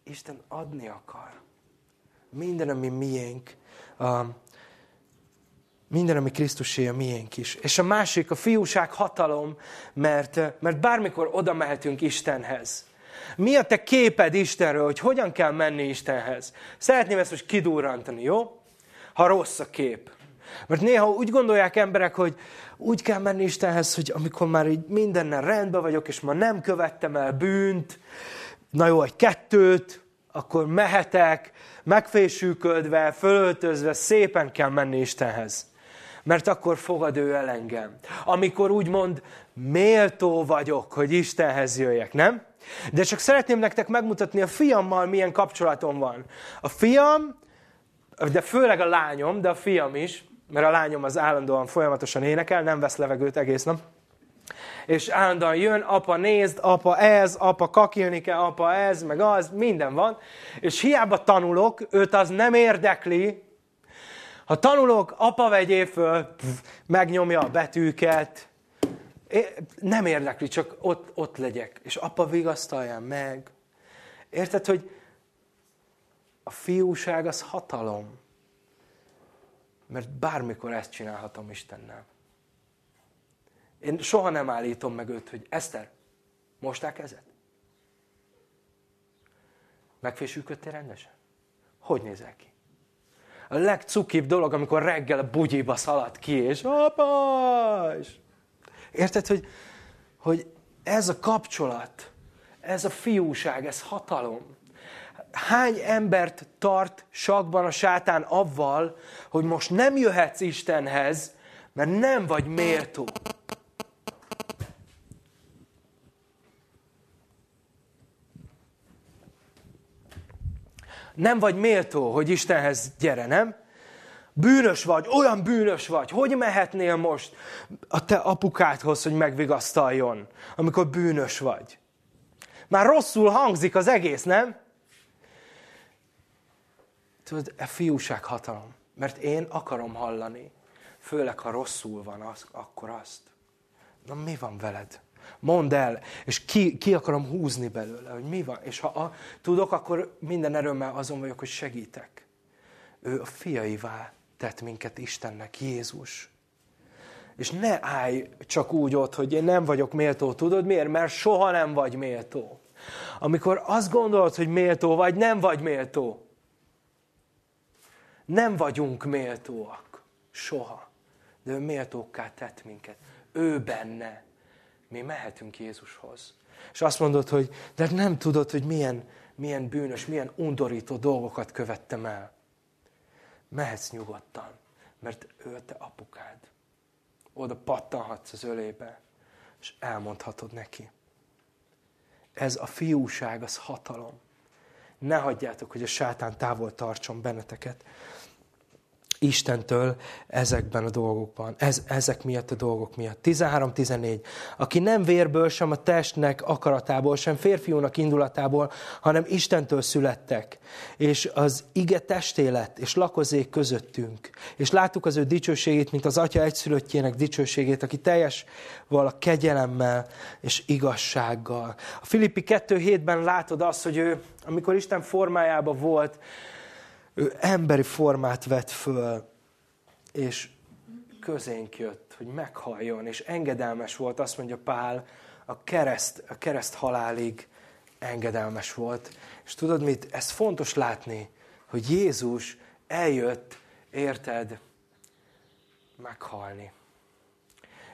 Isten adni akar. Minden, ami miénk, minden, ami Krisztusé, a miénk is. És a másik, a fiúság hatalom, mert, mert bármikor oda mehetünk Istenhez. Mi a te képed Istenről, hogy hogyan kell menni Istenhez? Szeretném ezt most kidurrantani, jó? Ha rossz a kép. Mert néha úgy gondolják emberek, hogy úgy kell menni Istenhez, hogy amikor már így mindennel rendben vagyok, és ma nem követtem el bűnt, na jó, egy kettőt, akkor mehetek, megfésülködve, fölöltözve, szépen kell menni Istenhez. Mert akkor fogad ő el engem. Amikor úgymond méltó vagyok, hogy Istenhez jöjjek, nem? De csak szeretném nektek megmutatni a fiammal milyen kapcsolatom van. A fiam, de főleg a lányom, de a fiam is, mert a lányom az állandóan folyamatosan énekel, nem vesz levegőt egész nap. És állandóan jön, apa nézd, apa ez, apa kakilni kell, apa ez, meg az, minden van. És hiába tanulok, őt az nem érdekli. Ha tanulok, apa vegyél föl, megnyomja a betűket, nem érdekli, csak ott, ott legyek. És apa vigasztalja meg. Érted, hogy a fiúság az hatalom. Mert bármikor ezt csinálhatom Istennel. Én soha nem állítom meg őt, hogy Eszter, mostál kezed? Megfésülködtél rendesen? Hogy nézel ki? A legcukibb dolog, amikor reggel a bugyiba szalad ki, és apa, Érted, hogy, hogy ez a kapcsolat, ez a fiúság, ez hatalom. Hány embert tart sakban a sátán avval, hogy most nem jöhetsz Istenhez, mert nem vagy méltó. Nem vagy méltó, hogy Istenhez gyere, nem? Bűnös vagy, olyan bűnös vagy, hogy mehetnél most a te apukádhoz, hogy megvigasztaljon, amikor bűnös vagy? Már rosszul hangzik az egész, nem? Tudod, e fiúság hatalom. Mert én akarom hallani. Főleg, ha rosszul van, az, akkor azt. Na mi van veled? Mondd el, és ki, ki akarom húzni belőle, hogy mi van. És ha a, tudok, akkor minden erőmmel azon vagyok, hogy segítek. Ő a fiaivá tett minket Istennek, Jézus. És ne állj csak úgy ott, hogy én nem vagyok méltó. Tudod miért? Mert soha nem vagy méltó. Amikor azt gondolod, hogy méltó vagy, nem vagy méltó. Nem vagyunk méltóak. Soha. De ő méltókká tett minket. Ő benne. Mi mehetünk Jézushoz. És azt mondod, hogy de nem tudod, hogy milyen, milyen bűnös, milyen undorító dolgokat követtem el. Mehetsz nyugodtan, mert ő a te apukád. Oda pattanhatsz az ölébe, és elmondhatod neki. Ez a fiúság, az hatalom. Ne hagyjátok, hogy a sátán távol tartson benneteket. Istentől ezekben a dolgokban, ez, ezek miatt a dolgok miatt. 13-14. Aki nem vérből, sem a testnek akaratából, sem férfiúnak indulatából, hanem Istentől születtek. És az ige testé lett, és lakozék közöttünk. És láttuk az ő dicsőségét, mint az Atya egyszülöttjének dicsőségét, aki teljes vala kegyelemmel és igazsággal. A Filippi 2.7-ben látod azt, hogy ő, amikor Isten formájában volt, ő emberi formát vett föl, és közénk jött, hogy meghalljon, és engedelmes volt, azt mondja Pál, a kereszt, a kereszt halálig engedelmes volt. És tudod mit? Ez fontos látni, hogy Jézus eljött, érted, meghalni.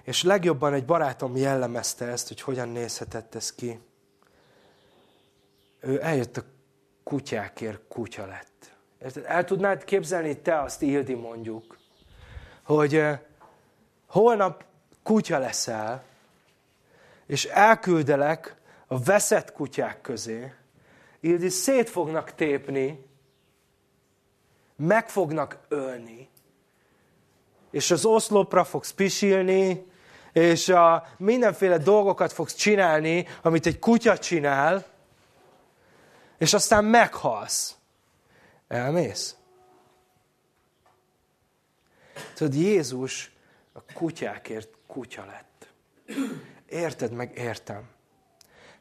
És legjobban egy barátom jellemezte ezt, hogy hogyan nézhetett ez ki. Ő eljött a kutyákért, kutya lett. Érted? El tudnád képzelni te azt, Ildi mondjuk, hogy holnap kutya leszel, és elküldelek a veszett kutyák közé, Ildi szét fognak tépni, meg fognak ölni, és az oszlopra fogsz pisilni, és a mindenféle dolgokat fogsz csinálni, amit egy kutya csinál, és aztán meghalsz. Elmész? Tudod, Jézus a kutyákért kutya lett. Érted meg, értem.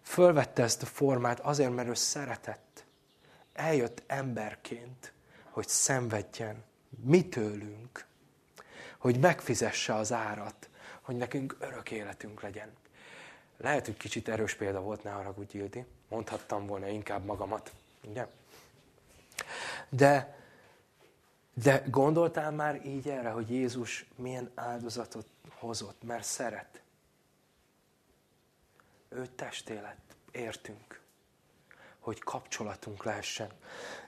Fölvette ezt a formát azért, mert ő szeretett. Eljött emberként, hogy szenvedjen mi tőlünk, hogy megfizesse az árat, hogy nekünk örök életünk legyen. Lehet, hogy kicsit erős példa volt, ne haragudj, Ildi. Mondhattam volna inkább magamat. Ugye? De, de gondoltál már így erre, hogy Jézus milyen áldozatot hozott, mert szeret? Ő testélet, értünk, hogy kapcsolatunk lehessen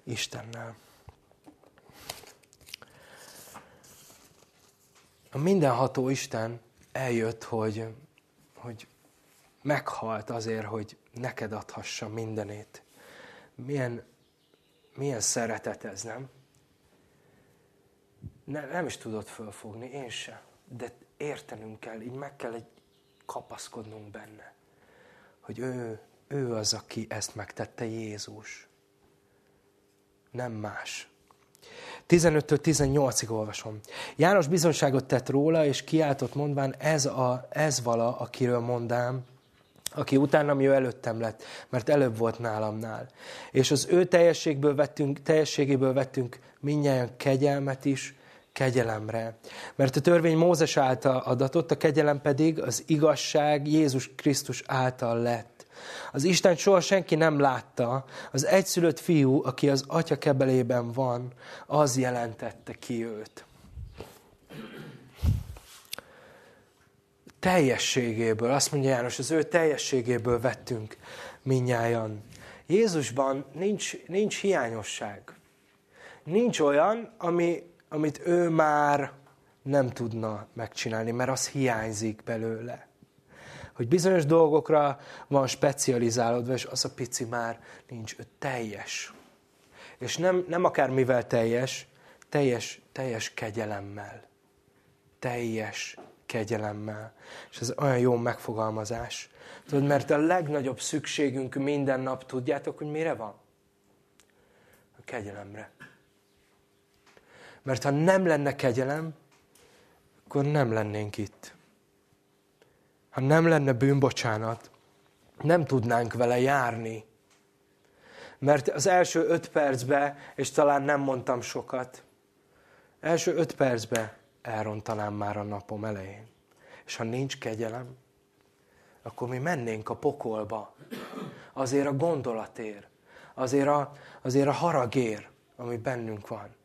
Istennel. A mindenható Isten eljött, hogy, hogy meghalt azért, hogy neked adhassa mindenét. Milyen milyen szeretet ez, nem? Ne, nem is tudod fölfogni, én se. De értenünk kell, így meg kell egy kapaszkodnunk benne. Hogy ő, ő az, aki ezt megtette, Jézus. Nem más. 15-től 18-ig olvasom. János bizonságot tett róla, és kiáltott mondván, ez, a, ez vala, akiről mondám, aki utánam jö előttem lett, mert előbb volt nálamnál. És az ő teljességből vettünk, teljességéből vettünk minnyáján kegyelmet is, kegyelemre. Mert a törvény Mózes által adatott, a kegyelem pedig az igazság Jézus Krisztus által lett. Az Isten soha senki nem látta, az egyszülött fiú, aki az atya kebelében van, az jelentette ki őt. Teljességéből, azt mondja János, az ő teljességéből vettünk minnyájan. Jézusban nincs, nincs hiányosság. Nincs olyan, ami, amit ő már nem tudna megcsinálni, mert az hiányzik belőle. Hogy bizonyos dolgokra van specializálódva, és az a pici már nincs, ő teljes. És nem, nem akármivel teljes, teljes, teljes kegyelemmel. Teljes kegyelemmel. És ez olyan jó megfogalmazás. Tudod, mert a legnagyobb szükségünk minden nap, tudjátok, hogy mire van? A kegyelemre. Mert ha nem lenne kegyelem, akkor nem lennénk itt. Ha nem lenne bűnbocsánat, nem tudnánk vele járni. Mert az első öt percbe, és talán nem mondtam sokat, első öt percbe elrontanám már a napom elején. És ha nincs kegyelem, akkor mi mennénk a pokolba. Azért a gondolatér, azért a, azért a haragér, ami bennünk van.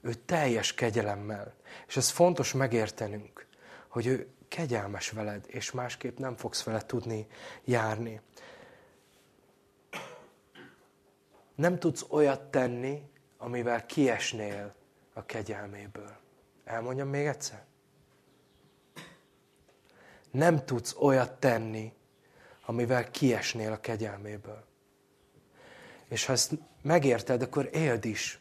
Ő teljes kegyelemmel. És ez fontos megértenünk, hogy ő kegyelmes veled, és másképp nem fogsz vele tudni járni. Nem tudsz olyat tenni, amivel kiesnél a kegyelméből. Elmondjam még egyszer? Nem tudsz olyat tenni, amivel kiesnél a kegyelméből. És ha ezt megérted, akkor éld is,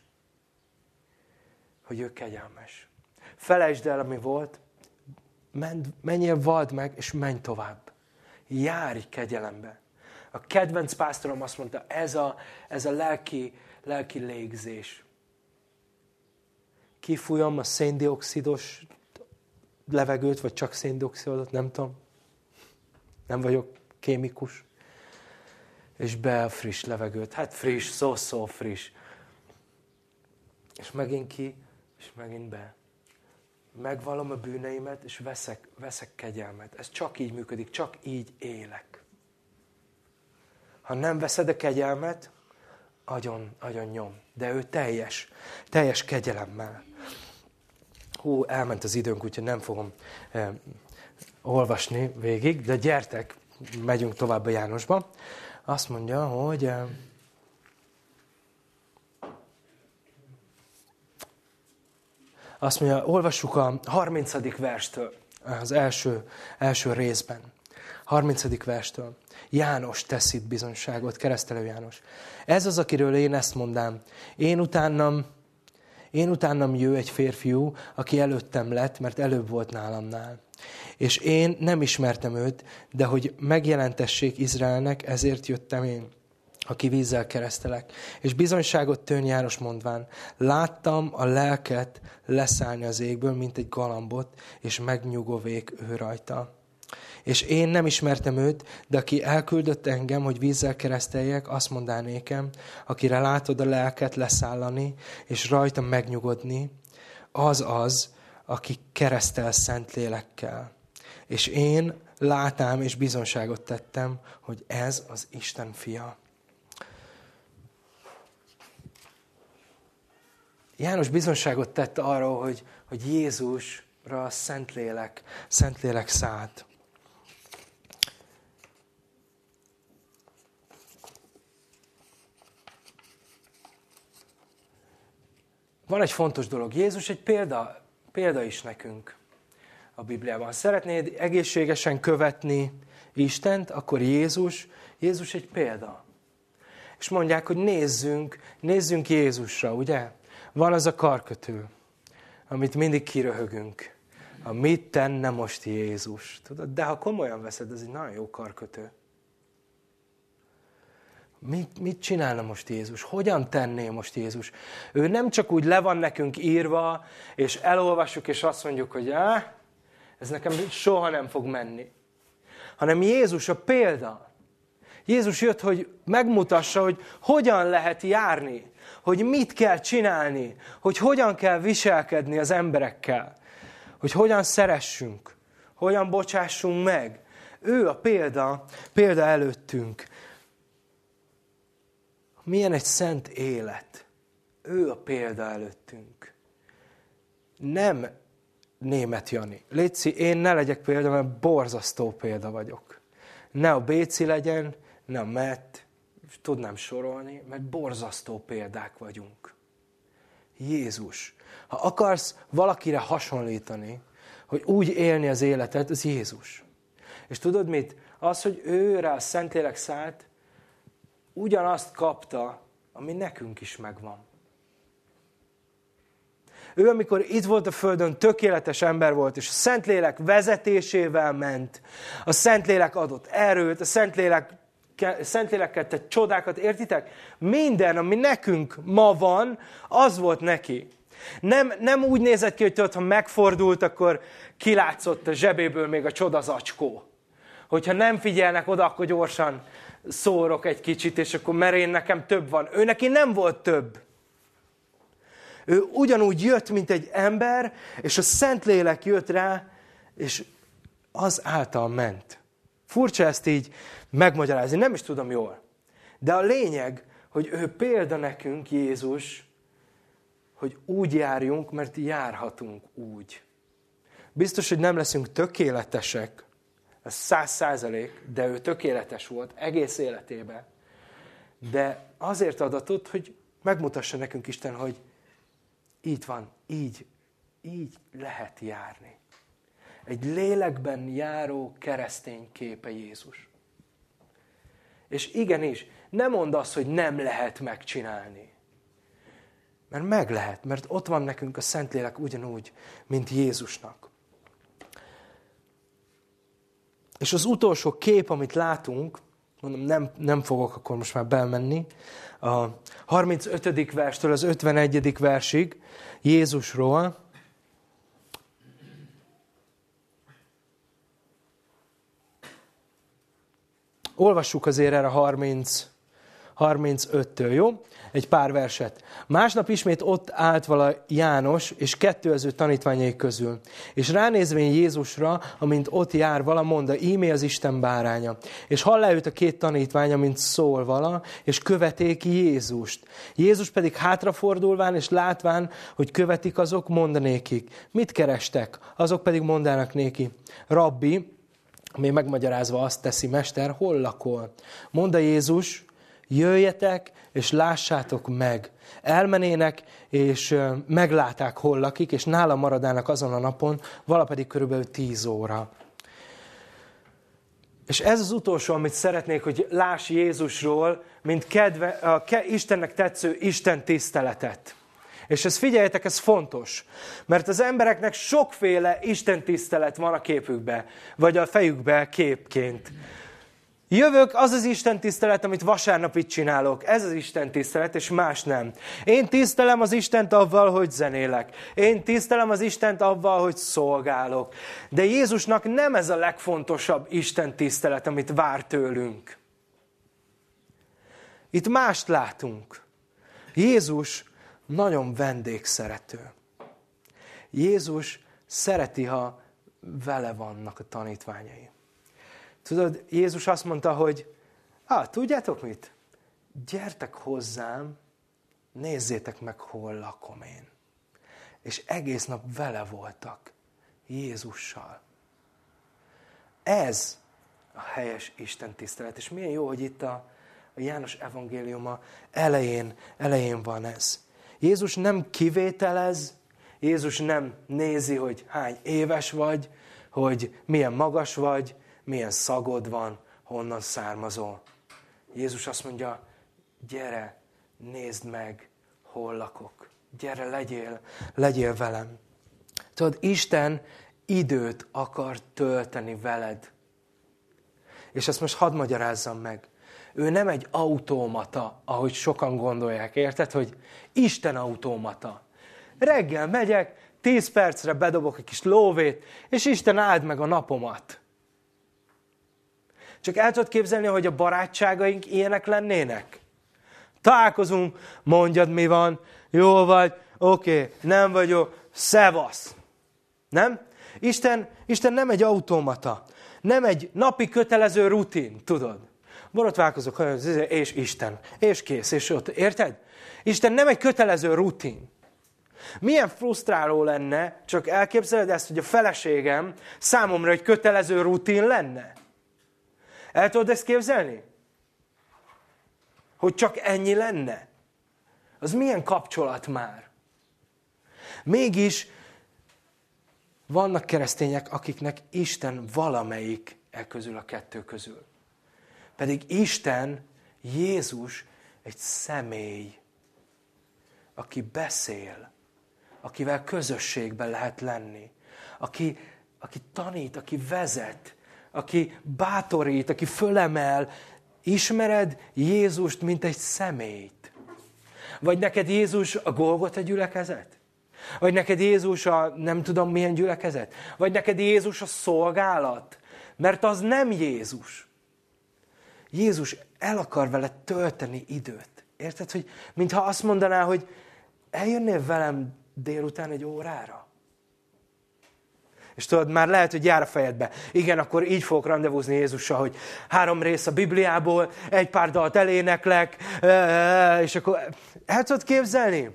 hogy ő kegyelmes. Felejtsd el, ami volt, menjél, vald meg, és menj tovább. Járj kegyelembe. A kedvenc pásztorom azt mondta, ez a, ez a lelki, lelki légzés. Kifújom a széndiokszidos levegőt, vagy csak széndiokszidot, nem tudom. Nem vagyok kémikus. És be a friss levegőt. Hát friss, szó-szó friss. És megint ki, és megint be. Megvalom a bűneimet, és veszek, veszek kegyelmet. Ez csak így működik, csak így élek. Ha nem veszed a kegyelmet, agyon, agyon nyom. De ő teljes, teljes kegyelemmel. Hú, elment az időnk, úgyhogy nem fogom eh, olvasni végig, de gyertek, megyünk tovább a Jánosba. Azt mondja, hogy eh, azt mondja, olvassuk a 30. verstől, az első, első részben. 30. verstől. János tesz itt bizonyságot, keresztelő János. Ez az, akiről én ezt mondám. Én utánam, én utánam jő egy férfiú, aki előttem lett, mert előbb volt nálamnál. És én nem ismertem őt, de hogy megjelentessék Izraelnek, ezért jöttem én aki vízzel keresztelek. És bizonyságot tön János mondván, láttam a lelket leszállni az égből, mint egy galambot, és megnyugovék ő rajta. És én nem ismertem őt, de aki elküldött engem, hogy vízzel kereszteljek, azt mondá nékem, akire látod a lelket leszállani, és rajta megnyugodni, az az, aki keresztel szent lélekkel. És én látám és bizonságot tettem, hogy ez az Isten fia. János bizonságot tett arról, hogy, hogy Jézusra a Szentlélek, Szentlélek szállt. Van egy fontos dolog. Jézus egy példa, példa is nekünk a Bibliában. Szeretnéd egészségesen követni Istent, akkor Jézus, Jézus egy példa. És mondják, hogy nézzünk, nézzünk Jézusra, ugye? Van az a karkötő, amit mindig kiröhögünk. A mit tenne most Jézus? Tudod? De ha komolyan veszed, ez egy nagyon jó karkötő. Mit, mit csinálna most Jézus? Hogyan tenné most Jézus? Ő nem csak úgy le van nekünk írva, és elolvassuk, és azt mondjuk, hogy á, ez nekem soha nem fog menni. Hanem Jézus a példa. Jézus jött, hogy megmutassa, hogy hogyan lehet járni, hogy mit kell csinálni, hogy hogyan kell viselkedni az emberekkel, hogy hogyan szeressünk, hogyan bocsássunk meg. Ő a példa, példa előttünk. Milyen egy szent élet. Ő a példa előttünk. Nem német Jani. Léci, én ne legyek példa, mert borzasztó példa vagyok. Ne a Béci legyen, ne a Matt, tudnám sorolni, mert borzasztó példák vagyunk. Jézus. Ha akarsz valakire hasonlítani, hogy úgy élni az életet, az Jézus. És tudod mit? Az, hogy őre a Szentlélek szállt, ugyanazt kapta, ami nekünk is megvan. Ő, amikor itt volt a Földön, tökéletes ember volt, és a Szentlélek vezetésével ment. A Szentlélek adott erőt, a Szentlélek Szentlélekkel tett csodákat, értitek? Minden, ami nekünk ma van, az volt neki. Nem, nem úgy nézett ki, hogy tudod, ha megfordult, akkor kilátszott a zsebéből még a csodazacskó. Hogyha nem figyelnek oda, akkor gyorsan szórok egy kicsit, és akkor mert nekem több van. Ő neki nem volt több. Ő ugyanúgy jött, mint egy ember, és a Szentlélek jött rá, és az által ment. Furcsa ezt így megmagyarázni, nem is tudom jól. De a lényeg, hogy ő példa nekünk, Jézus, hogy úgy járjunk, mert járhatunk úgy. Biztos, hogy nem leszünk tökéletesek, ez száz százalék, de ő tökéletes volt egész életében. De azért adatott, hogy megmutassa nekünk Isten, hogy így van, így, így lehet járni. Egy lélekben járó keresztény képe Jézus. És igenis, nem mond azt, hogy nem lehet megcsinálni. Mert meg lehet, mert ott van nekünk a Szentlélek ugyanúgy, mint Jézusnak. És az utolsó kép, amit látunk, mondom, nem, nem fogok akkor most már belmenni, a 35. verstől az 51. versig Jézusról, Olvassuk azért erre 30, 35-től, jó? Egy pár verset. Másnap ismét ott állt vala János és kettő az ő tanítványai közül. És ránézvén Jézusra, amint ott jár vala, mondta, ímé az Isten báránya. És hall őt a két tanítvány, amint szól vala, és követék Jézust. Jézus pedig hátrafordulván és látván, hogy követik azok, mondanékik. Mit kerestek? Azok pedig mondanak néki. Rabbi, ami megmagyarázva azt teszi, Mester, hol lakol? Mondta Jézus, jöjjetek és lássátok meg. Elmenének, és megláták, hol lakik, és nála maradának azon a napon, valapedig körülbelül tíz óra. És ez az utolsó, amit szeretnék, hogy láss Jézusról, mint kedve, a Istennek tetsző Isten tiszteletet. És ez figyeljetek, ez fontos. Mert az embereknek sokféle Isten tisztelet van a képükbe, vagy a fejükbe képként. Jövök, az az Isten tisztelet, amit vasárnap itt csinálok. Ez az Isten tisztelet, és más nem. Én tisztelem az Istent avval, hogy zenélek. Én tisztelem az Istent avval, hogy szolgálok. De Jézusnak nem ez a legfontosabb Isten tisztelet, amit vár tőlünk. Itt mást látunk. Jézus nagyon vendégszerető. Jézus szereti, ha vele vannak a tanítványai. Tudod, Jézus azt mondta, hogy ah, tudjátok mit? Gyertek hozzám, nézzétek meg, hol lakom én. És egész nap vele voltak, Jézussal. Ez a helyes Isten tisztelet. És milyen jó, hogy itt a, a János evangéliuma elején, elején van ez. Jézus nem kivételez, Jézus nem nézi, hogy hány éves vagy, hogy milyen magas vagy, milyen szagod van, honnan származol. Jézus azt mondja, gyere, nézd meg, hol lakok. Gyere, legyél, legyél velem. Tudod, Isten időt akar tölteni veled. És ezt most hadd magyarázzam meg. Ő nem egy automata, ahogy sokan gondolják, érted, hogy Isten automata. Reggel megyek, tíz percre bedobok egy kis lóvét, és Isten áld meg a napomat. Csak el tudod képzelni, hogy a barátságaink ilyenek lennének? Találkozunk, mondjad mi van, jó vagy, oké, nem vagyok, szevasz. Nem? Isten, Isten nem egy automata, nem egy napi kötelező rutin, tudod? Borotválkozok, és Isten, és kész, és ott, érted? Isten nem egy kötelező rutin. Milyen frusztráló lenne, csak elképzeled ezt, hogy a feleségem számomra egy kötelező rutin lenne? El tudod ezt képzelni? Hogy csak ennyi lenne? Az milyen kapcsolat már? Mégis vannak keresztények, akiknek Isten valamelyik e közül a kettő közül. Pedig Isten, Jézus egy személy, aki beszél, akivel közösségben lehet lenni, aki, aki tanít, aki vezet, aki bátorít, aki fölemel. Ismered Jézust, mint egy személyt? Vagy neked Jézus a Golgota gyülekezet? Vagy neked Jézus a nem tudom milyen gyülekezet? Vagy neked Jézus a szolgálat? Mert az nem Jézus. Jézus el akar vele tölteni időt. Érted, hogy mintha azt mondaná, hogy eljönnél velem délután egy órára? És tudod, már lehet, hogy jár a fejedbe. Igen, akkor így fogok rendezvúzni Jézussal, hogy három rész a Bibliából, egy pár dalt eléneklek, és akkor el tudod képzelni?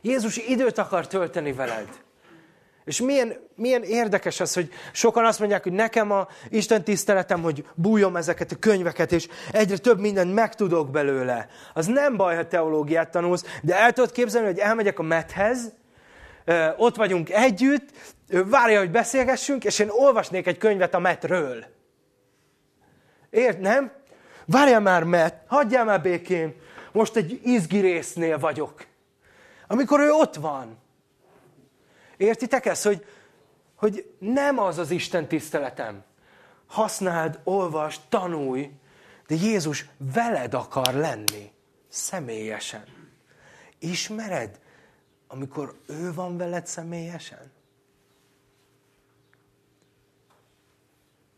Jézus időt akar tölteni veled. És milyen, milyen érdekes az, hogy sokan azt mondják, hogy nekem a Isten tiszteletem, hogy bújom ezeket a könyveket, és egyre több mindent megtudok belőle. Az nem baj, ha teológiát tanulsz, de el tudod képzelni, hogy elmegyek a methez, ott vagyunk együtt, várja, hogy beszélgessünk, és én olvasnék egy könyvet a metről. Ért, nem? Várja már, met, hagyjál már békén, most egy izgi résznél vagyok. Amikor ő ott van. Értitek ezt, hogy, hogy nem az az Isten tiszteletem. Használd, olvasd, tanulj, de Jézus veled akar lenni. Személyesen. Ismered, amikor ő van veled személyesen?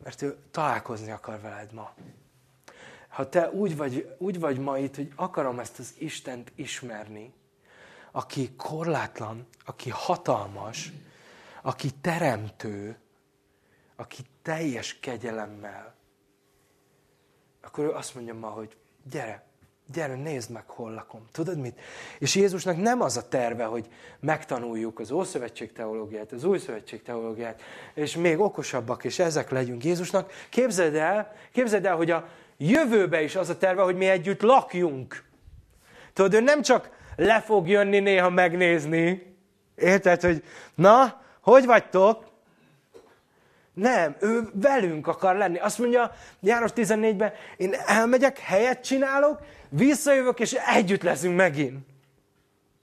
Mert ő találkozni akar veled ma. Ha te úgy vagy, úgy vagy ma itt, hogy akarom ezt az Istent ismerni, aki korlátlan, aki hatalmas, aki teremtő, aki teljes kegyelemmel, akkor ő azt mondja ma, hogy gyere, gyere, nézd meg, hol lakom. Tudod mit? És Jézusnak nem az a terve, hogy megtanuljuk az Ószövetség teológiát, az Új Szövetség teológiát, és még okosabbak, és ezek legyünk Jézusnak. Képzeld el, képzeld el, hogy a jövőbe is az a terve, hogy mi együtt lakjunk. Tudod, ő nem csak le fog jönni néha megnézni. Érted, hogy na, hogy vagytok? Nem, ő velünk akar lenni. Azt mondja János 14-ben, én elmegyek, helyet csinálok, visszajövök, és együtt leszünk megint.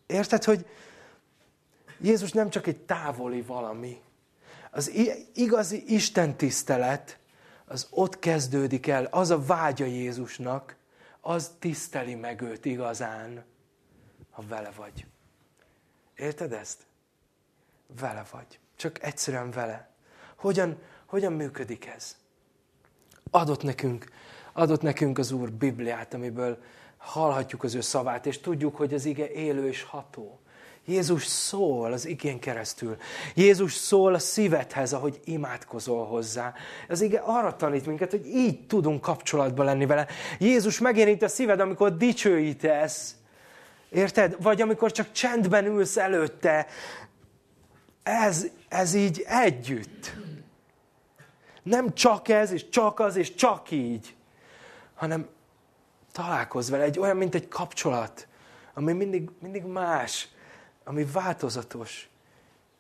Érted, hogy Jézus nem csak egy távoli valami. Az igazi Isten tisztelet, az ott kezdődik el, az a vágya Jézusnak, az tiszteli meg őt igazán ha vele vagy. Érted ezt? Vele vagy. Csak egyszerűen vele. Hogyan, hogyan működik ez? Adott nekünk, adott nekünk az Úr Bibliát, amiből hallhatjuk az ő szavát, és tudjuk, hogy az ige élő és ható. Jézus szól az igén keresztül. Jézus szól a szívedhez, ahogy imádkozol hozzá. Az ige arra tanít minket, hogy így tudunk kapcsolatban lenni vele. Jézus megérint a szíved, amikor dicsőítesz, Érted? Vagy amikor csak csendben ülsz előtte, ez, ez így együtt. Nem csak ez, és csak az, és csak így, hanem találkozz vele, egy olyan, mint egy kapcsolat, ami mindig, mindig más, ami változatos.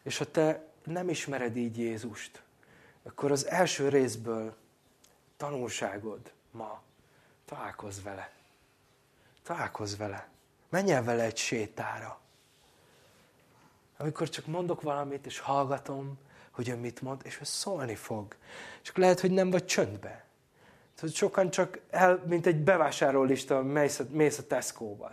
És ha te nem ismered így Jézust, akkor az első részből tanulságod ma, találkozz vele. Találkozz vele. Menj el vele egy sétára. Amikor csak mondok valamit, és hallgatom, hogy ő mit mond, és ő szólni fog. Csak lehet, hogy nem vagy csöndbe. Tudod, sokan csak el, mint egy bevásárlólista, mész a, Tesco-ba.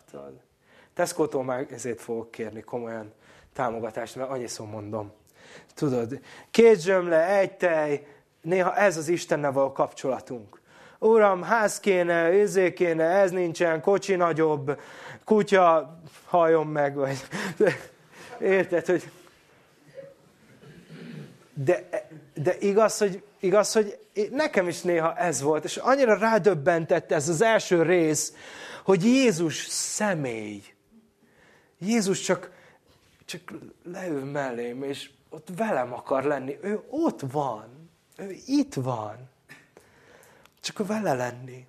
Tesco-tól már ezért fogok kérni komolyan támogatást, mert annyi szó mondom. Tudod, két zsömle, egy tej, néha ez az Istennel való kapcsolatunk. Uram, ház kéne, izé kéne, ez nincsen, kocsi nagyobb, kutya halljon meg, vagy érted, hogy de, de igaz, hogy, igaz, hogy nekem is néha ez volt, és annyira rádöbbentett ez az első rész, hogy Jézus személy. Jézus csak, csak leül mellém, és ott velem akar lenni. Ő ott van. Ő itt van. Csak vele lenni.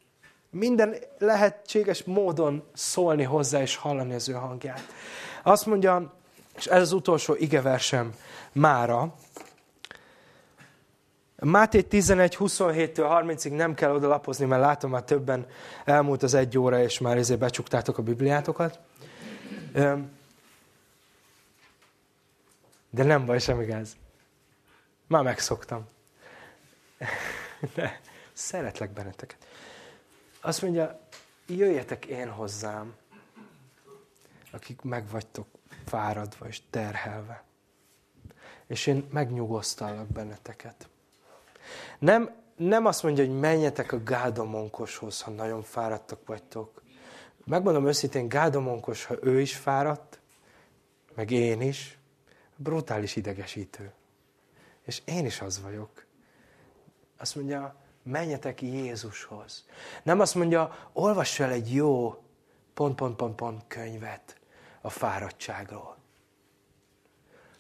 Minden lehetséges módon szólni hozzá és hallani az ő hangját. Azt mondja, és ez az utolsó igeversem mára, Máté 11, 27-től 30-ig nem kell oda lapozni, mert látom már többen elmúlt az egy óra, és már ezért becsuktátok a Bibliátokat. De nem baj, semmi gáz. Már megszoktam. De szeretlek benneteket. Azt mondja, jöjjetek én hozzám, akik meg vagytok fáradva és terhelve. És én megnyugosztalak benneteket. Nem, nem azt mondja, hogy menjetek a gádomonkoshoz, ha nagyon fáradtak vagytok. Megmondom őszintén, gádomonkos, ha ő is fáradt, meg én is, brutális idegesítő. És én is az vagyok. Azt mondja, menjetek Jézushoz. Nem azt mondja, olvass el egy jó pont, pont, pont, pont könyvet a fáradtságról.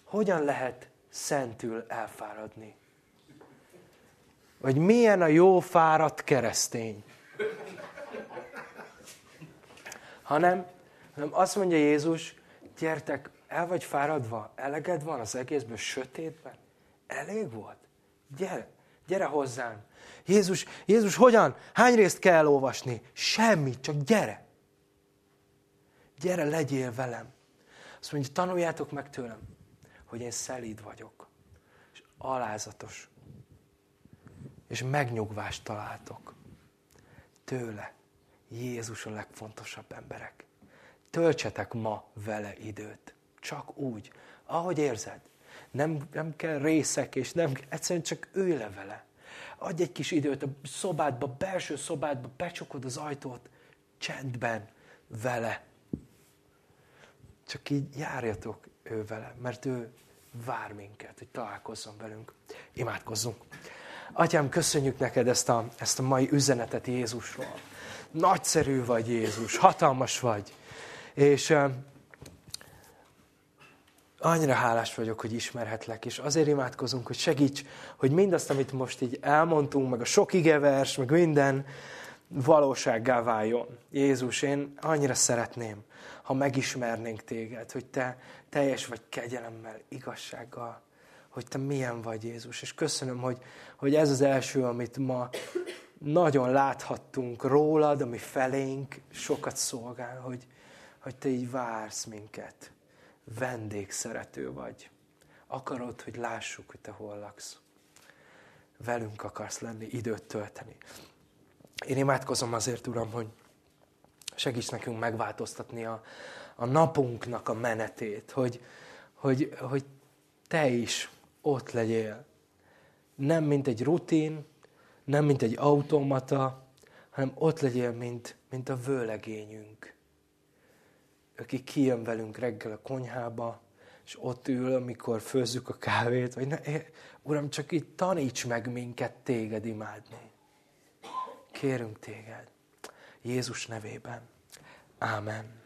Hogyan lehet szentül elfáradni? Vagy milyen a jó fáradt keresztény? Hanem, hanem azt mondja Jézus, gyertek, el vagy fáradva, eleged van az egészből, sötétben. Elég volt? Gyere, gyere hozzám. Jézus, Jézus hogyan? Hány részt kell olvasni? Semmit, csak gyere. Gyere, legyél velem. Azt mondja, tanuljátok meg tőlem, hogy én szelíd vagyok, és alázatos, és megnyugvást találtok. Tőle. Jézus a legfontosabb emberek. Töltsetek ma vele időt. Csak úgy, ahogy érzed. Nem, nem kell részek, és nem, egyszerűen csak ülj le vele. Adj egy kis időt a szobádba, belső szobádba, becsukod az ajtót, csendben, vele. Csak így járjatok ő vele, mert ő vár minket, hogy találkozzon velünk. Imádkozzunk. Atyám, köszönjük neked ezt a, ezt a mai üzenetet Jézusról. Nagyszerű vagy Jézus, hatalmas vagy. És uh, annyira hálás vagyok, hogy ismerhetlek, és azért imádkozunk, hogy segíts, hogy mindazt, amit most így elmondtunk, meg a sok igevers, meg minden valósággá váljon. Jézus, én annyira szeretném, ha megismernénk téged, hogy te teljes vagy kegyelemmel, igazsággal, hogy te milyen vagy Jézus. És köszönöm, hogy, hogy ez az első, amit ma nagyon láthattunk rólad, ami felénk sokat szolgál, hogy, hogy te így vársz minket. Vendégszerető vagy. Akarod, hogy lássuk, hogy te hol laksz. Velünk akarsz lenni, időt tölteni. Én imádkozom azért, Uram, hogy segíts nekünk megváltoztatni a, a napunknak a menetét, hogy, hogy, hogy te is ott legyél. Nem mint egy rutin, nem mint egy automata, hanem ott legyél, mint, mint a vőlegényünk, aki kijön velünk reggel a konyhába, és ott ül, amikor főzzük a kávét, vagy ne, Uram, csak itt taníts meg minket téged imádni. Kérünk téged. Jézus nevében. Ámen.